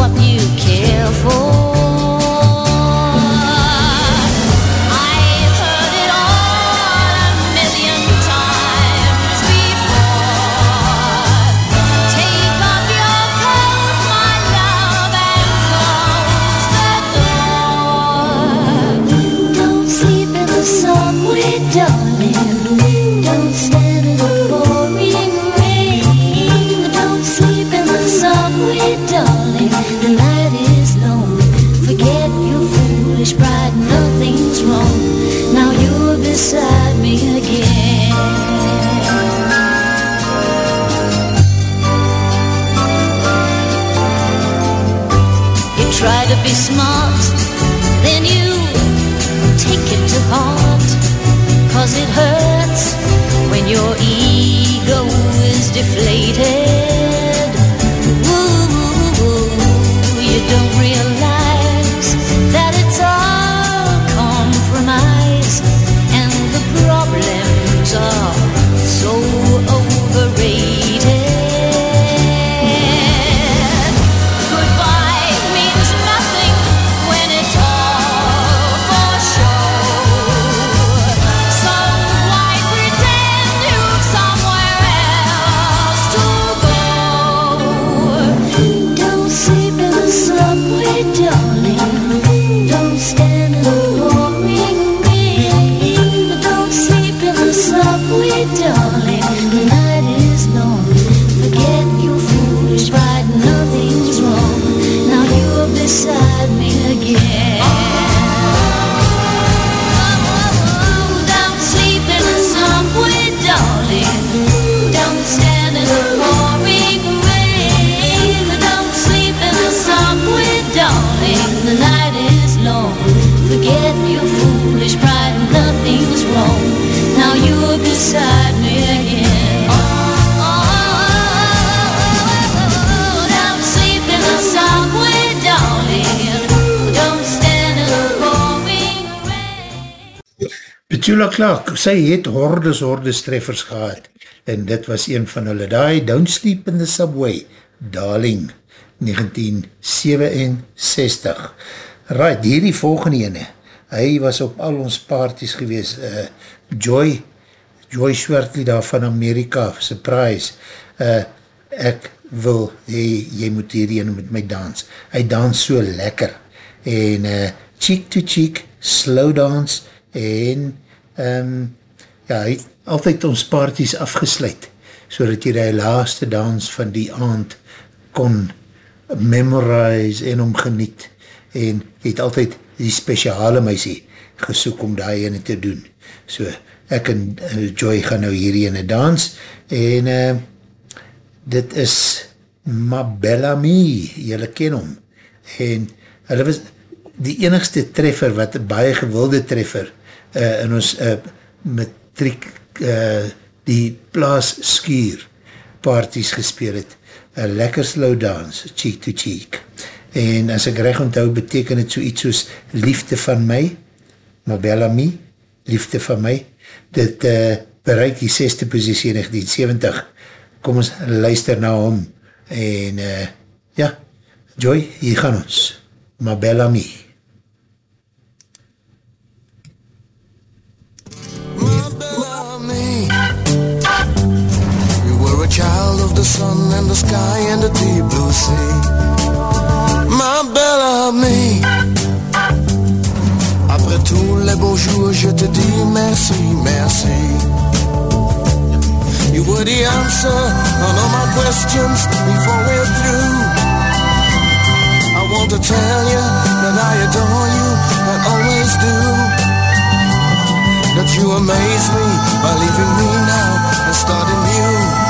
what you care for. Your ego is deflated. Petula Clark, sy het hordes, hordes treffers gehad, en dit was een van hulle, die Don't Sleep in the Subway, Darling, 1967. Right, hierdie volgende ene, hy was op al ons parties gewees, uh, Joy, Joy Schwertley daar van Amerika, surprise, uh, ek wil, jy, jy moet hierdie ene met my dans, hy dans so lekker, en uh, cheek to cheek, slow dance, en um, ja, hy het altyd ons parties afgesluit, so dat jy die laaste dans van die aand kon memorize en om geniet, en jy het altyd die speciale meisie gesoek om die ene te doen. So, ek en uh, Joy gaan nou hierdie ene dans, en uh, dit is Mabella Me, jylle ken hom, en hulle was die enigste treffer, wat baie gewilde treffer, uh, in ons uh, matriek, uh, die plaas skuur, parties gespeel het. Een lekker slow dance, cheek to cheek. En as ek reg onthou, beteken het so iets soos liefde van my, Mabella Me, liefde van my. Dit uh, bereik die 6ste positie in 1970. Kom ons luister na hom. En uh, ja, Joy, hier gaan ons. Mabella Me. Bellamy. The sky and the deep blue sea. Ma Bellamy. Après tous les beaux jours, je te dis merci, merci. You were the answer on all my questions before we're through. I want to tell you that I adore you and always do that you amaze me by leaving me now and starting new.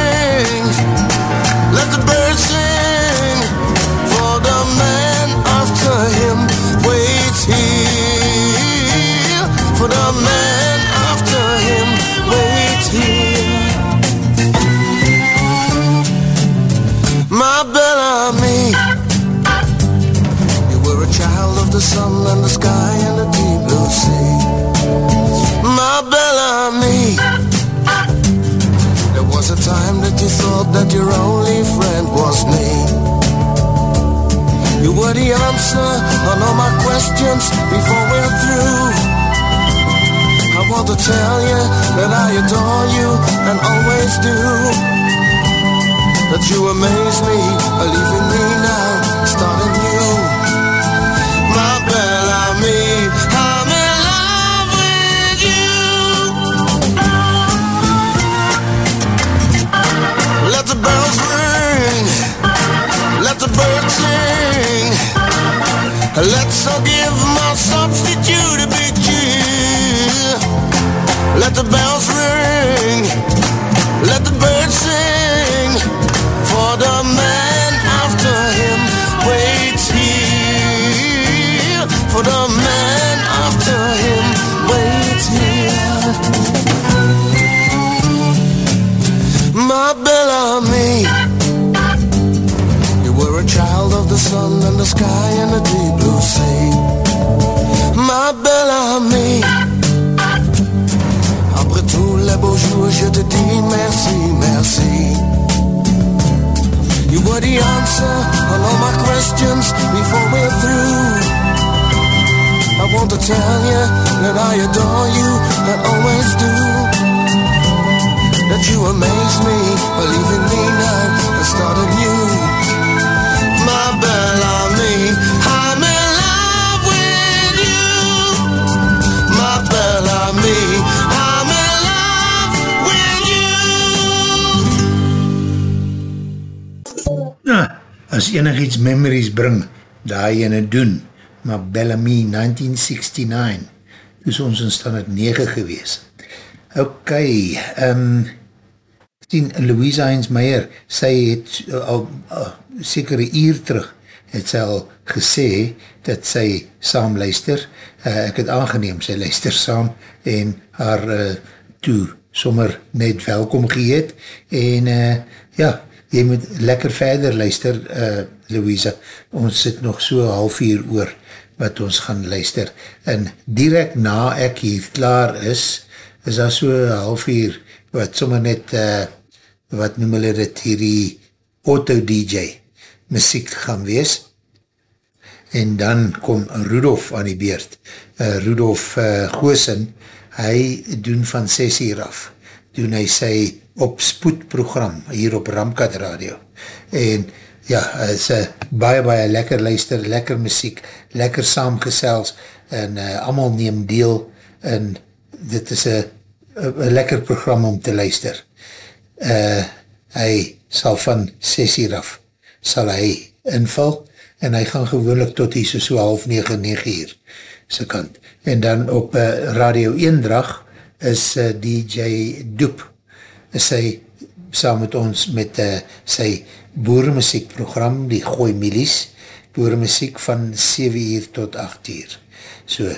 the sun and the sky and the deep blue sea. My Bellamy. There was a time that you thought that your only friend was me. You were the answer on all my questions before we're through. I want to tell you that I adore you and always do. That you amaze me, leaving me now, starting new. Tell you that I adore you and always do. That you amaze me, believe in me now and start anew. My Bellamy, I'm in love with you. My Bellamy, I'm in love with you. Nou, as enig iets memories bring, daar ene doen, maar Bellamy 1969, is ons in standaard 9 gewees. Ok, um, sien Louisa Heinz Meyer, sy het uh, al uh, sekere uur terug, het sy al gesê, dat sy saam luister, uh, ek het aangeneem, sy luister saam, en haar uh, toe sommer net welkom geheet, en uh, ja, jy moet lekker verder luister, uh, Louisa, ons sit nog so half uur oor, wat ons gaan luister, en direct na ek hier klaar is, is daar so half uur, wat sommer net, uh, wat noem hulle dit, hierdie auto-DJ muziek gaan wees, en dan kom Rudolf aan die beurt, uh, Rudolf uh, Goosen, hy doen van 6 uur af, doen hy sy opspoed program, hier op Ramkat Radio, en ja, is uh, baie, baie lekker luister, lekker muziek, lekker saamgesels, en uh, allemaal neem deel, en dit is een lekker program om te luister. Uh, hy sal van 6 uur af, sal hy inval, en hy gaan gewoonlik tot hier so, so half 9, 9 uur. sy kant. En dan op uh, Radio Eendrag is uh, DJ Doep, is sy saam met ons met uh, sy boeremuziekprogram, die Gooi Milies, boeremuziek van 7 uur tot 8 uur. So,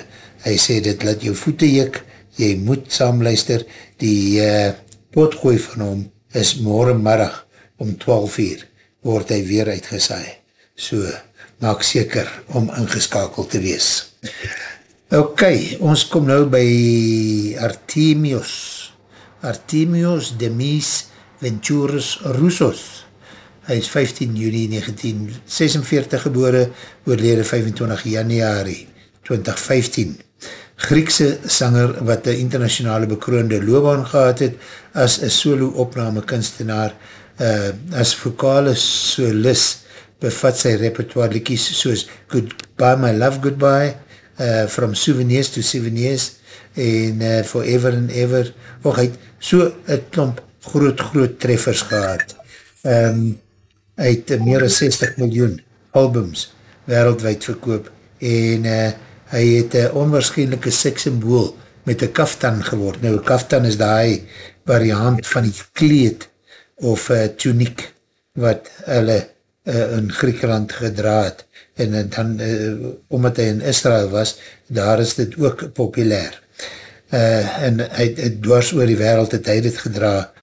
hy sê dit laat jou voete jik, jy moet saamluister, die uh, potgooi van hom is morgenmiddag om 12 uur, word hy weer uitgesaai. So, maak seker om ingeskakeld te wees. Ok, ons kom nou by Artemius. Artemius Demis Venturus Roussos. Hy is 15 juni 1946 gebore, oorlede 25 januari 2015. Griekse sanger wat een internationale bekroonde loopbaan gehad het as een solo opname kunstenaar, uh, as vokale solist bevat sy repertoire likies soos Goodbye My Love Goodbye, uh, From Souvenirs to Souvenirs en uh, Forever and Ever. Och, hy het so een klomp groot, groot treffers gehad. Um, hy het meer dan 60 miljoen albums wereldwijd verkoop en uh, hy het een onwaarschijnlijke sekssymbool met een kaftan geword. Nou, kaftan is die variant van die kleed of uh, tuniek wat hulle uh, in Griekenland gedraad en dan, uh, omdat hy in Israel was, daar is dit ook populair. Uh, en hy het dwars oor die wereld het hy dit gedra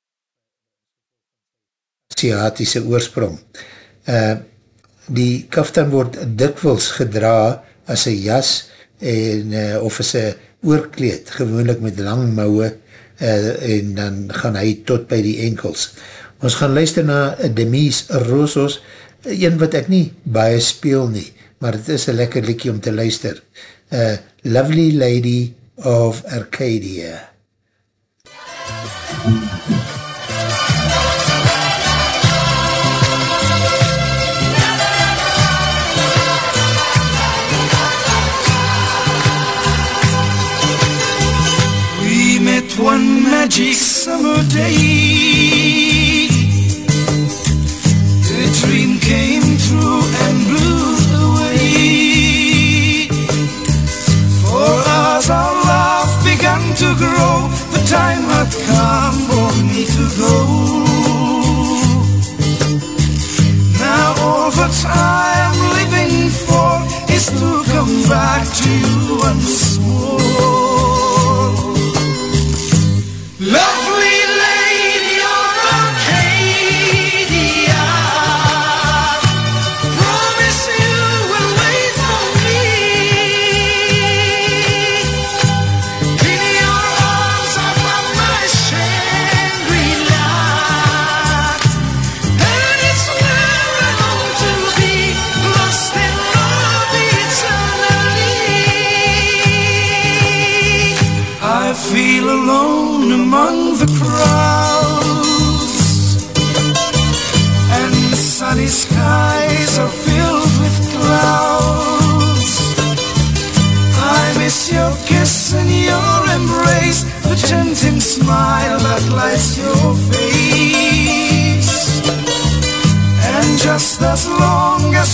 Asiatische oorsprong. Uh, die kaftan word dikwils gedra as een jas en, uh, of as een oorkleed, gewoonlik met lang mouwe uh, en dan gaan hy tot by die enkels. Ons gaan luister na Demise Rosos, een wat ek nie baie speel nie, maar het is een lekker liekie om te luister. Uh, Lovely Lady of Arcadia. We magic summer day. A dream came true and blew away. For us, our love began to grow. The time had come for me to go. Now all that I am living for is to come back to you once more. The tempting smile that lights your face. And just as long as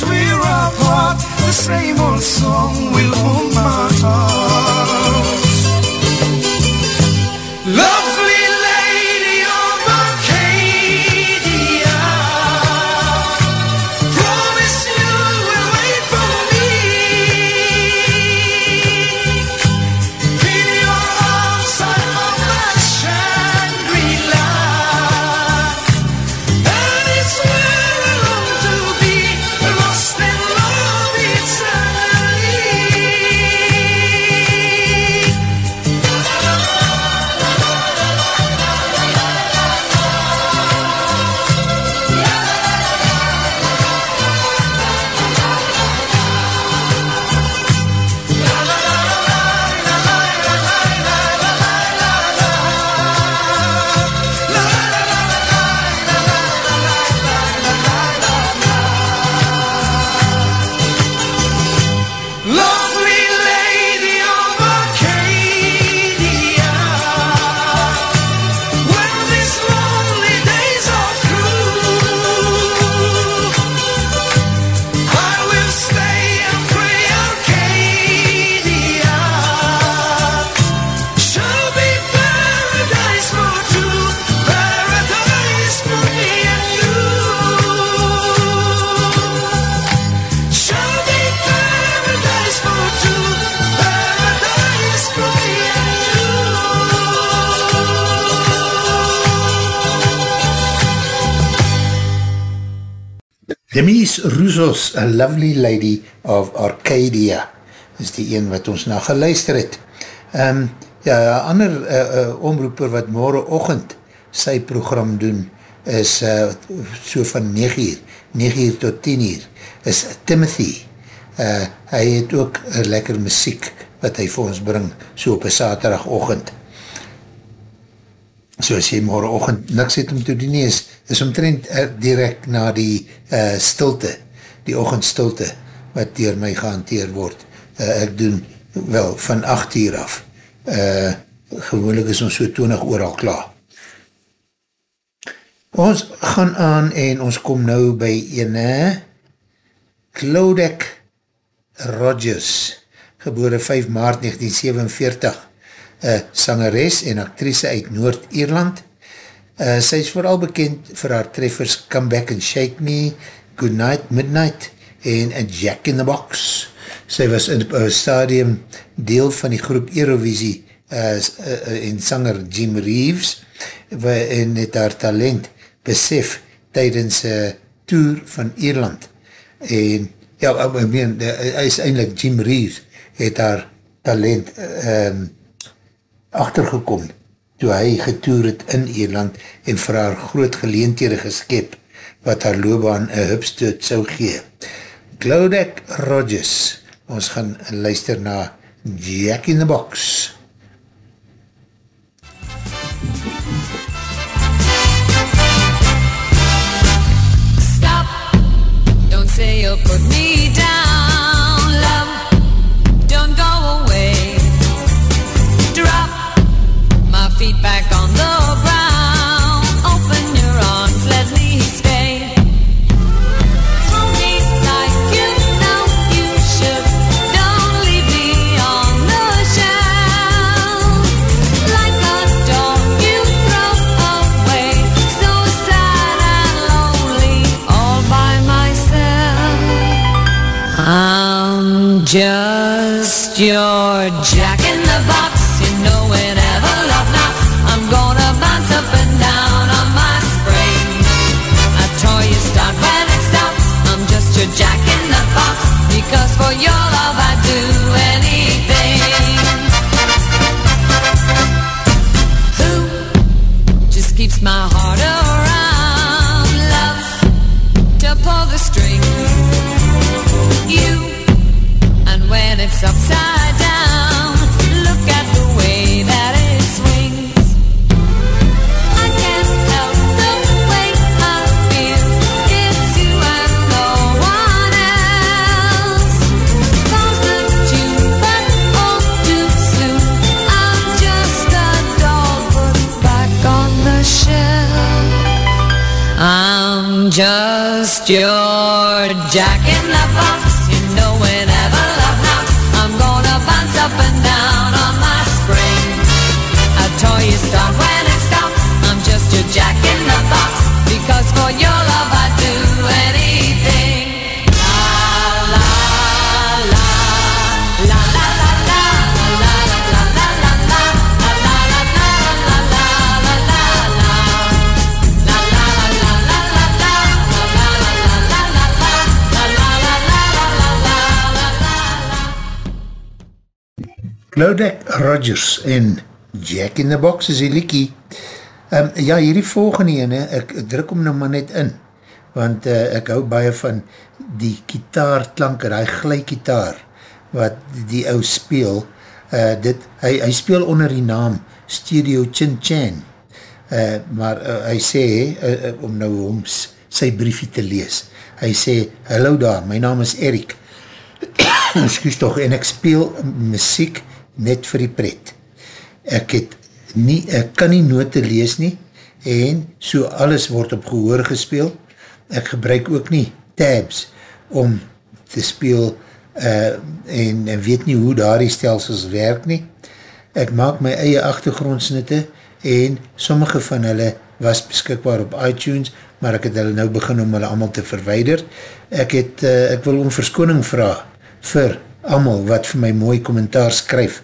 Roussos, A Lovely Lady of Arcadia, is die een wat ons na geluister het. Um, ja, ander uh, uh, omroeper wat morgen ochend sy program doen, is uh, so van 9 uur, 9 uur tot 10 uur, is Timothy. Uh, hy het ook uh, lekker muziek wat hy vir ons bring, so op een saterdag ochend. So as jy morgen ochend niks het om te doen nie, is, is omtrent uh, direct na die uh, stilte, die ochend stilte, wat dier my gehanteer word. Uh, ek doen wel van 8 uur af. Uh, gewoonlik is ons so 20 oor al klaar. Ons gaan aan en ons kom nou by ene Claudek Rogers, gebore 5 maart 1947, een sangeres en actrice uit Noord-Ierland. Uh, sy is vooral bekend vir haar treffers Come Back and Shake Me, Good Night, Midnight en A Jack in the Box. Sy was in een stadium deel van die groep Eurovisie uh, uh, en sanger Jim Reeves en het haar talent besef tydens een tour van Ierland. En ja, ek meen, hy is eindelijk Jim Reeves het haar talent um, achtergekom toe hy getoer het in Ierland en vir haar groot geleentede geskep wat haar loopbaan een hupstoot sou gee. Claudek Rogers, ons gaan luister na Jack in the Box. Stop, don't say you'll put me Sometimes Claudek Rogers en Jack in the Box is die liekie. Um, ja, hierdie volgende ene, ek, druk hom nou maar net in, want uh, ek hou baie van die kitaarklanker, hy glykitaar, wat die ou speel, uh, dit, hy, hy speel onder die naam Studio Chin Chan, uh, maar uh, hy sê, uh, uh, om nou om sy briefie te lees, hy sê, hallo daar, my naam is Erik, [coughs] excuse toch, en ek speel muziek net vir die pret. Ek het nie, ek kan nie note lees nie, en so alles word op gehoor gespeel. Ek gebruik ook nie tabs om te speel uh, en, en weet nie hoe daar die stelsels werk nie. Ek maak my eie achtergrondsnitte en sommige van hulle was beskikbaar op iTunes, maar ek het hulle nou begin om hulle allemaal te verweider. Ek, het, uh, ek wil om verskoning vraag vir allemaal wat vir my mooi kommentaar skryf,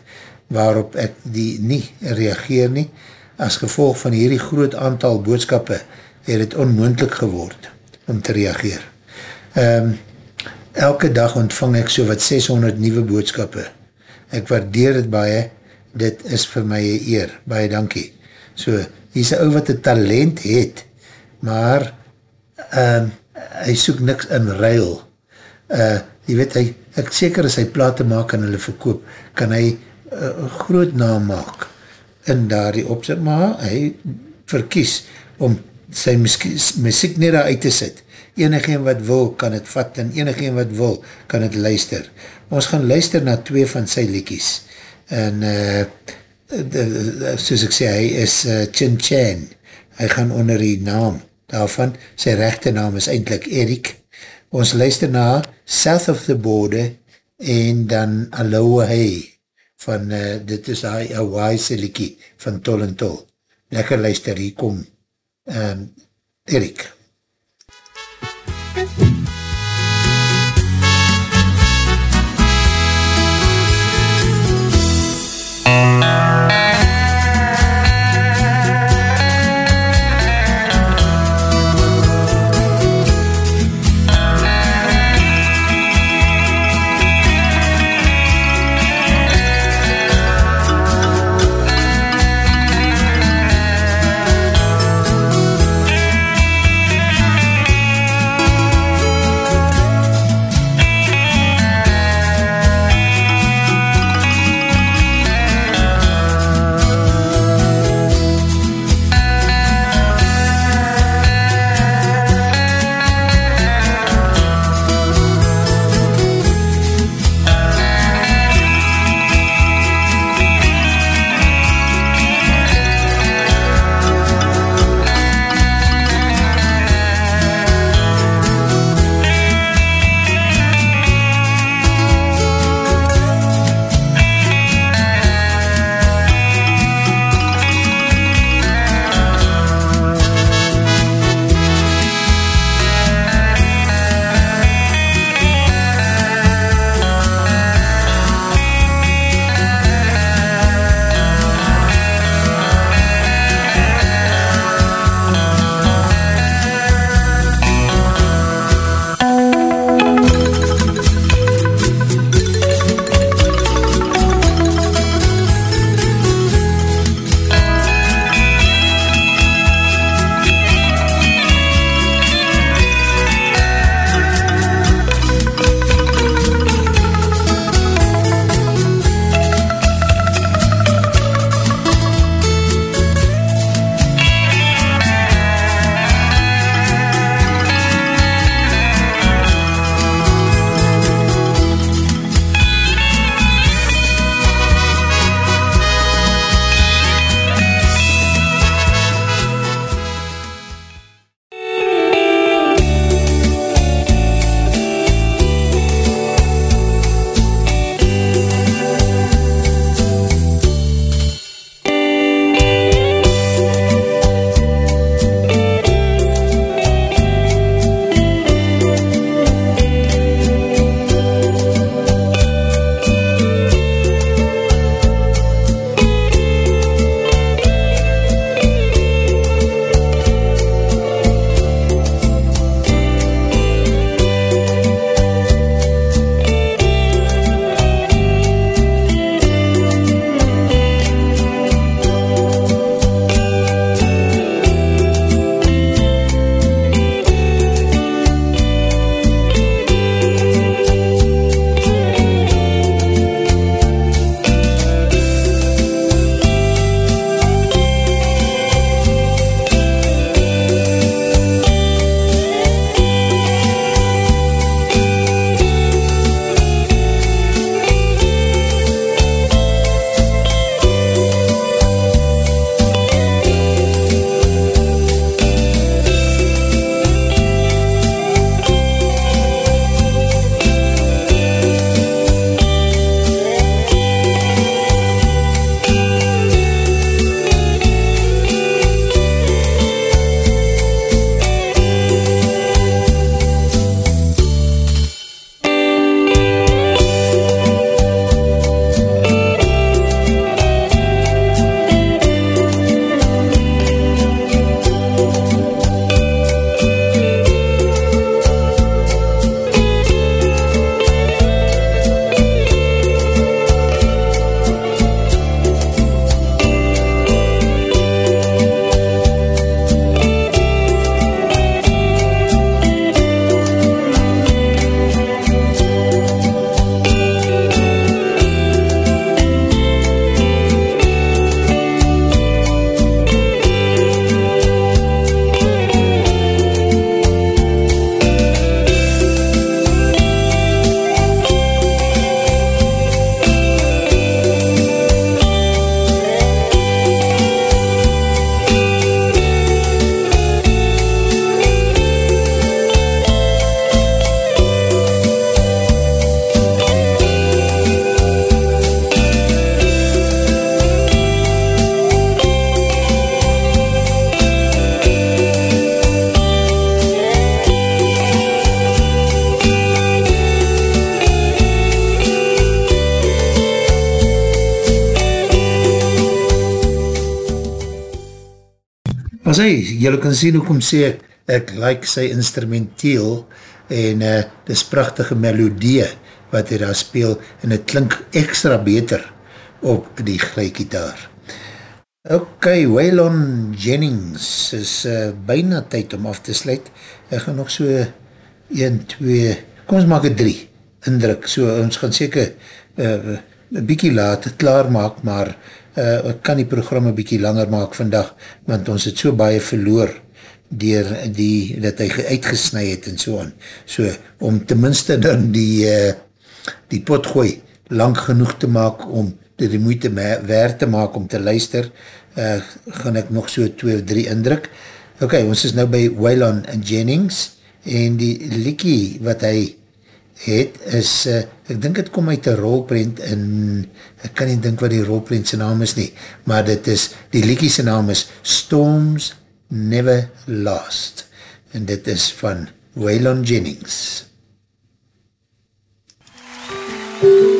waarop ek die nie reageer nie. As gevolg van hierdie groot aantal boodskappe het het onmoendlik geword om te reageer. Um, elke dag ontvang ek so wat 600 nieuwe boodskappe. Ek waardeer het baie, dit is vir my een eer, baie dankie. So, hier is een ou wat een talent het, maar um, hy soek niks in ruil. Uh, jy weet, hy, ek seker as hy plate maak en hulle verkoop, kan hy uh, groot naam maak in daar die opzet, maar hy verkies om sy muziek nie daar uit te sit. Enigeen wat wil, kan het vat, en enigeen wat wil, kan het luister. Ons gaan luister na twee van sy liekies. En, uh, de, soos ek sê, hy is uh, Chin Chan. Hy gaan onder die naam daarvan. Sy rechte naam is eindelijk Erik. Ons luister na South of the Border en dan Aloha Hey van, uh, dit is die Hawaii Silikie van Tol en Tol. Lekker luister, hier kom um, Erik. Erik. Was hy, jylle kan sien hoekom sê ek, ek like sy instrumenteel en uh, dis prachtige melodie wat hy daar speel en het klink extra beter op die glijkitaar. Ok, Waylon Jennings is uh, bijna tyd om af te sluit. Ek gaan nog so 1, 2, kom ons maak het 3 indruk. So ons gaan seker uh, een bykie laat klaar maak, maar uh, ek kan die programma bykie langer maak vandag, want ons het so baie verloor dier die, dat hy uitgesnui het en so aan. So, om tenminste dan die, uh, die potgooi lang genoeg te maak om dit die moeite weer te maak om te luister, uh, gaan ek nog so 2 of 3 indruk. Ok, ons is nou by Waylon Jennings en die liekie wat hy het is, uh, ek dink het kom uit een rolprint en ek kan nie dink wat die rolprint sy naam is nie, maar dit is, die liekie sy naam is Storms Never Last en dit is van Waylon Jennings. Storms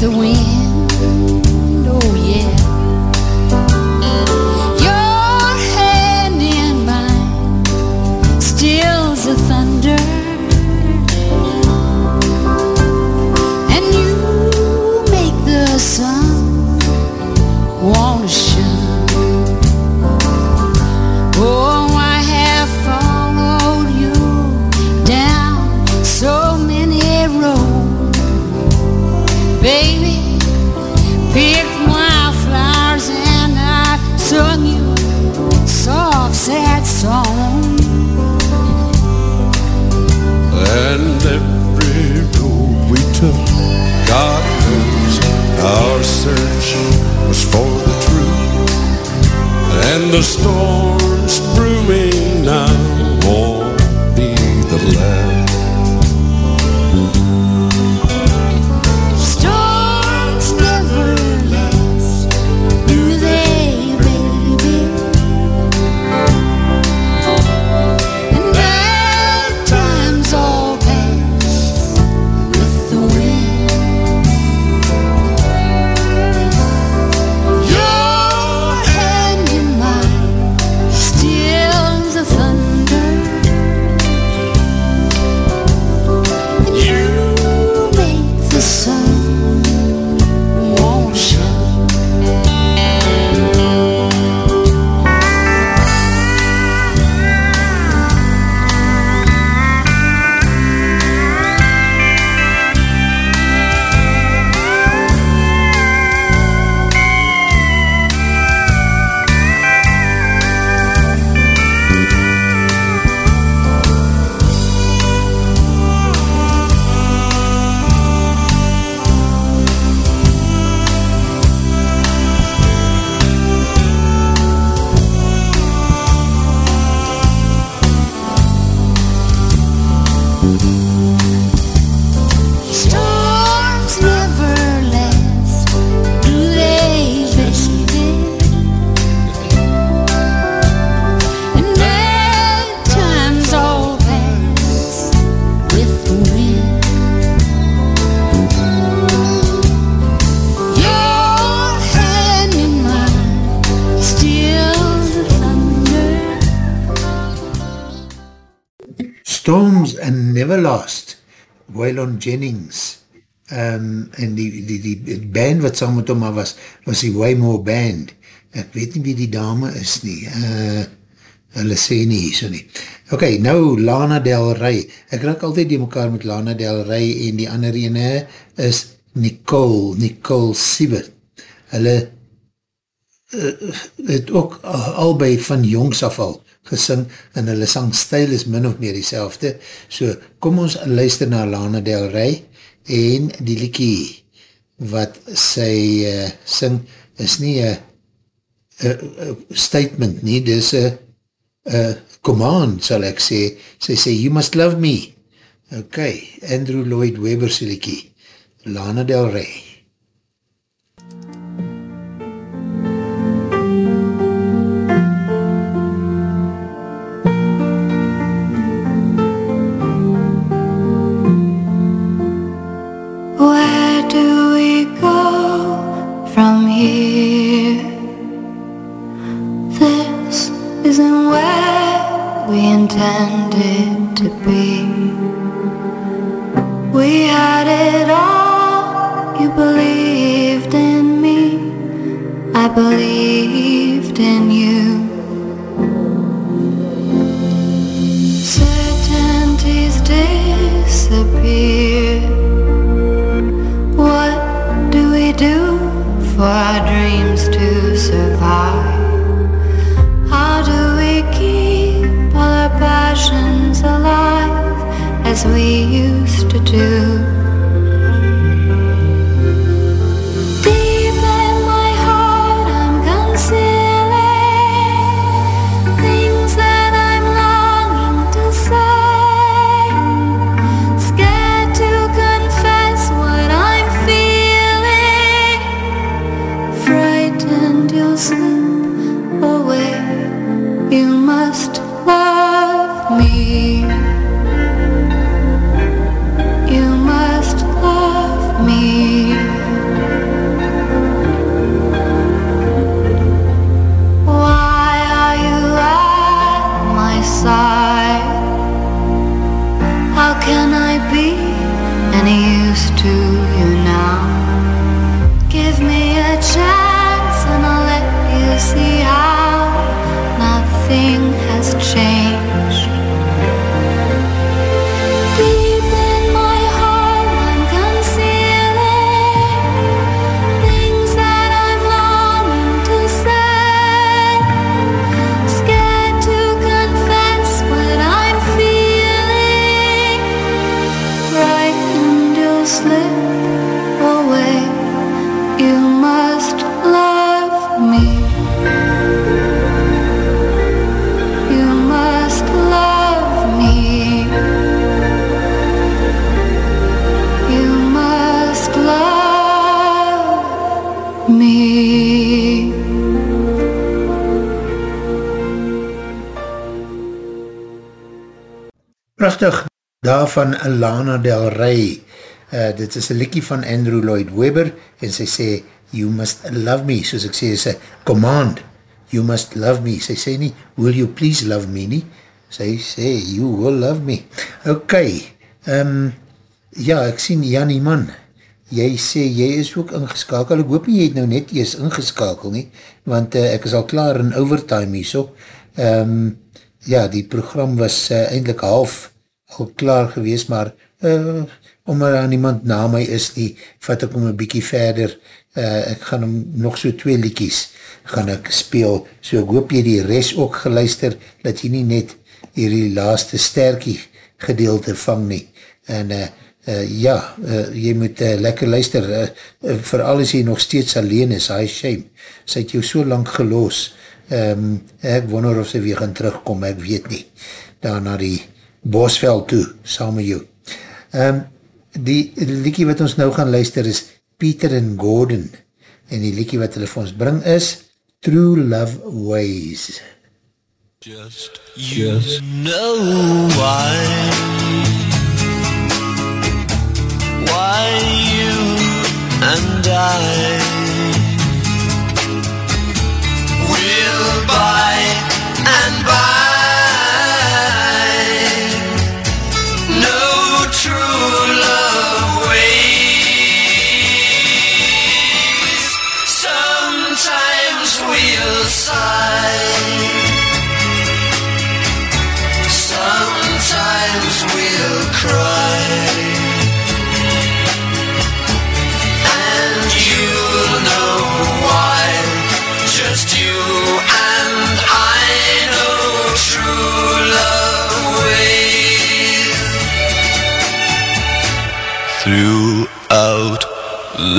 the wind. Our search was for the truth. And the storms brewing now won't be the last. Waylon Jennings, um, en die, die, die band wat saam met hom maar was, was die Waymore Band. Ek weet nie wie die dame is nie, uh, hulle sê nie hier so nie. Ok, nou Lana Del Rey, ek raak altyd die mekaar met Lana Del Rey en die ander ene is Nicole, Nicole Siebert. Hulle uh, het ook albei van jongs af al gesing en hulle sangstijl is min of meer die. So kom ons luister na Lana Del Rey en die liekie wat sy uh, sing is nie een statement nie, dit is een command sal ek sê. Sy sê, you must love me. Ok, Andrew Lloyd Webber sy liekie. Lana Del Rey. Where do we go from here? This isn't where we intended to be. We had it all. You believed in me. I believed in you. What. Daarvan Lana Del Rey. Uh, dit is een likkie van Andrew Lloyd Webber en sy sê, you must love me, soos ek sê, is a command, you must love me. Sy sê nie, will you please love me nie? Sy sê, you will love me. Ok, um, ja, ek sien Jannie man, jy sê, jy is ook ingeskakel, ek hoop nie, jy het nou net eers ingeskakel nie, want uh, ek is al klaar in overtime hier so. Um, ja, die program was uh, eindelijk half al klaar gewees, maar uh, omdat er niemand na my is nie, vat ek om een bykie verder, uh, ek gaan om nog so twee liekies gaan ek speel, so ek hoop jy die rest ook geluister, dat jy nie net hierdie laaste sterkie gedeelte vang nie, en uh, uh, ja, uh, jy moet uh, lekker luister, uh, uh, vooral as jy nog steeds alleen is, I shame, sy het jou so lang geloos, um, ek wonder of sy weer gaan terugkom, ek weet nie, daar na die bosveld toe, saam met jou. Um, die liekie wat ons nou gaan luister is Peter and Gordon, en die liekie wat hulle vir ons bring is True Love Ways. Just you know why Why you and I Will by and by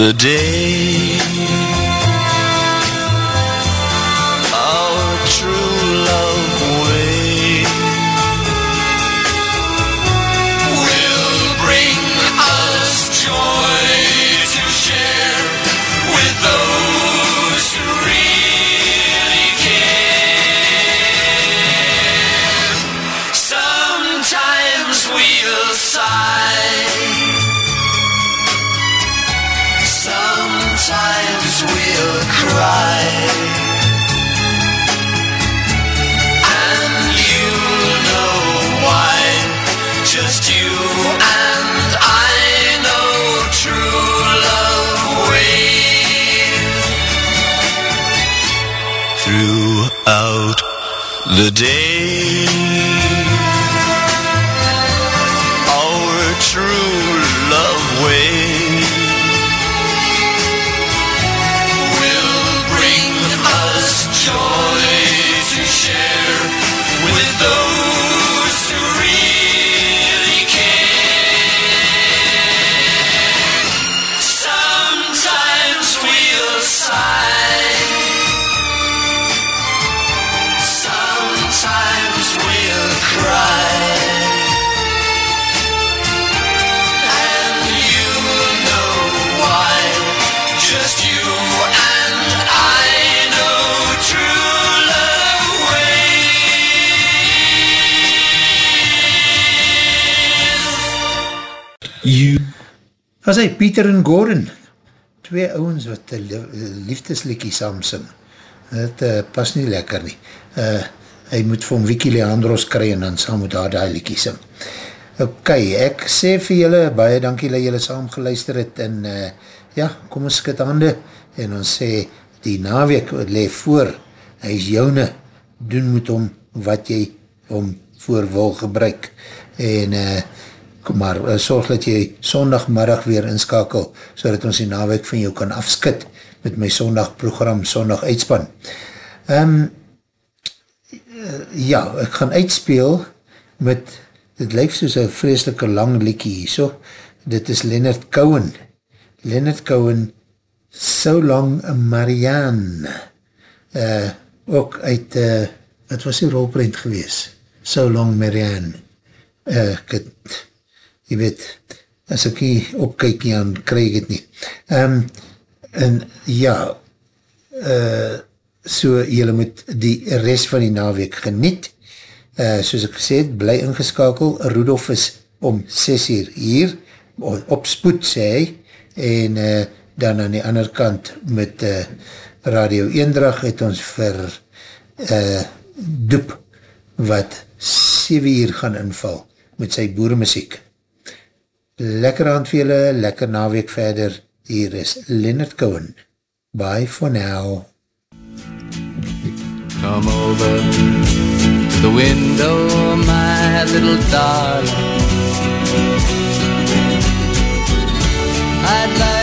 the day Was hy Pieter en Gordon Twee ouwens wat li- liefdeslikkie saam sing. Dit uh, pas nie lekker nie. Uh, Hy moet vir hom Wiki Leandros kry en dan saam moet daar die likkie sing. Ok, ek sê vir julle baie dankie dat julle saam geluister het en uh, ja, kom ons skit hande en ons sê die naweek le voor, hy is joune. Doen moet hom wat jy hom voor wil gebruik. En uh, maar, uh, sorg dat jy sondagmiddag weer inskakel, so dat ons die naweek van jou kan afskit met my sondagprogram, sondag uitspan. Um, uh, ja, ek gaan uitspeel met, dit lyk soos een vreselike lang liekie hier, so, dit is Leonard Cohen. Leonard Cohen, So Long Marianne, uh, ook uit, uh, het was die rolprint gewees, So Long Marianne, uh, ek het, jy weet, as ek hier opkyk nie aan, krijg het nie. Um, en ja, uh, so jylle moet die rest van die naweek geniet, uh, soos ek gesê het, bly ingeskakel, Rudolf is om 6 uur hier, op spoed sê hy, en uh, dan aan die ander kant met uh, Radio Eendrag het ons vir uh, Doep, wat 7 uur gaan inval, met sy boeremuziek. Lekker aan vir julle, lekker naweek verder, hier is Leonard Cohen. Bye for now. Come over to the window, my little darling. I'd like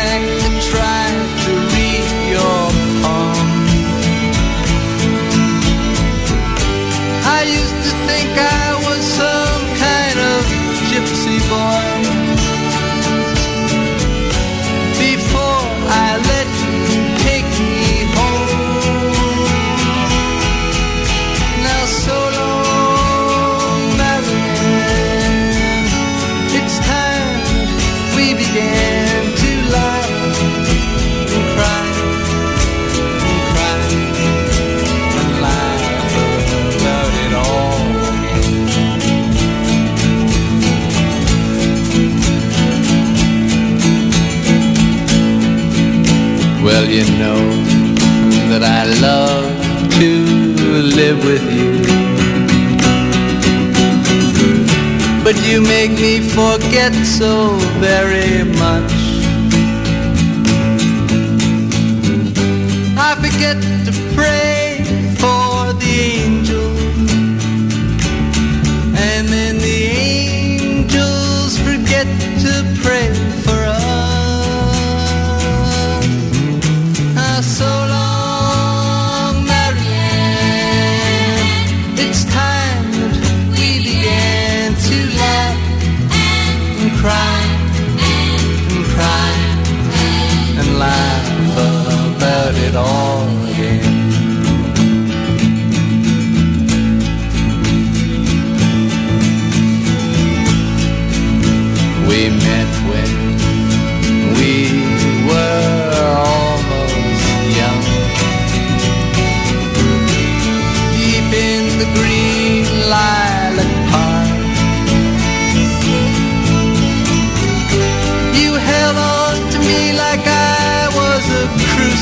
Well, you know that I love to live with you. But you make me forget so very much. I forget to pray all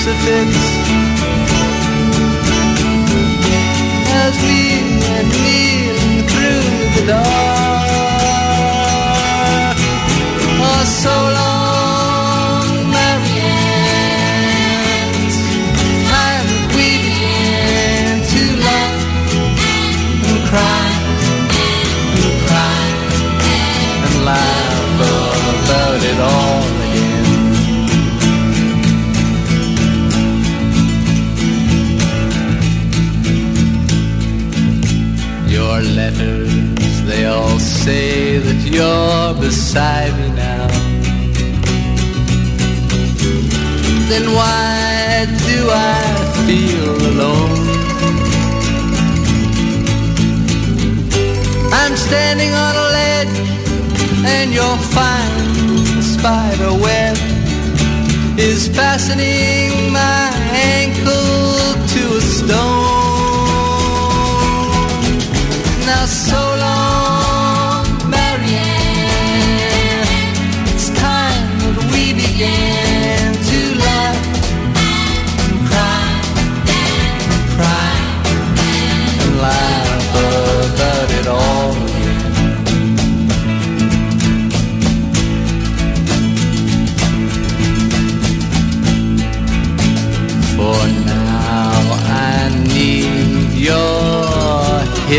crucifix. As we went kneeling through the dark. Standing on a ledge and your fine spider web is fastening my ankle to a stone. Now so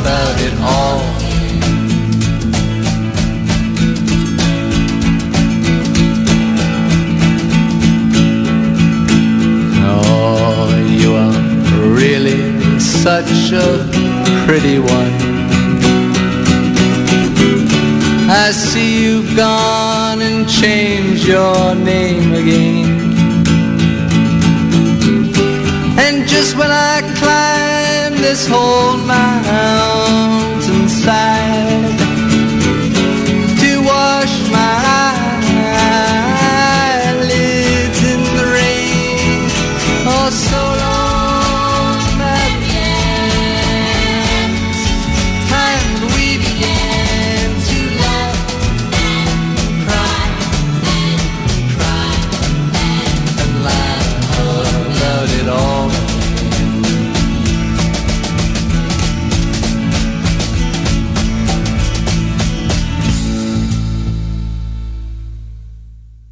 about it all. Oh, you are really such a pretty one. I see you've gone and changed your name again. And just when I this whole my mountain side.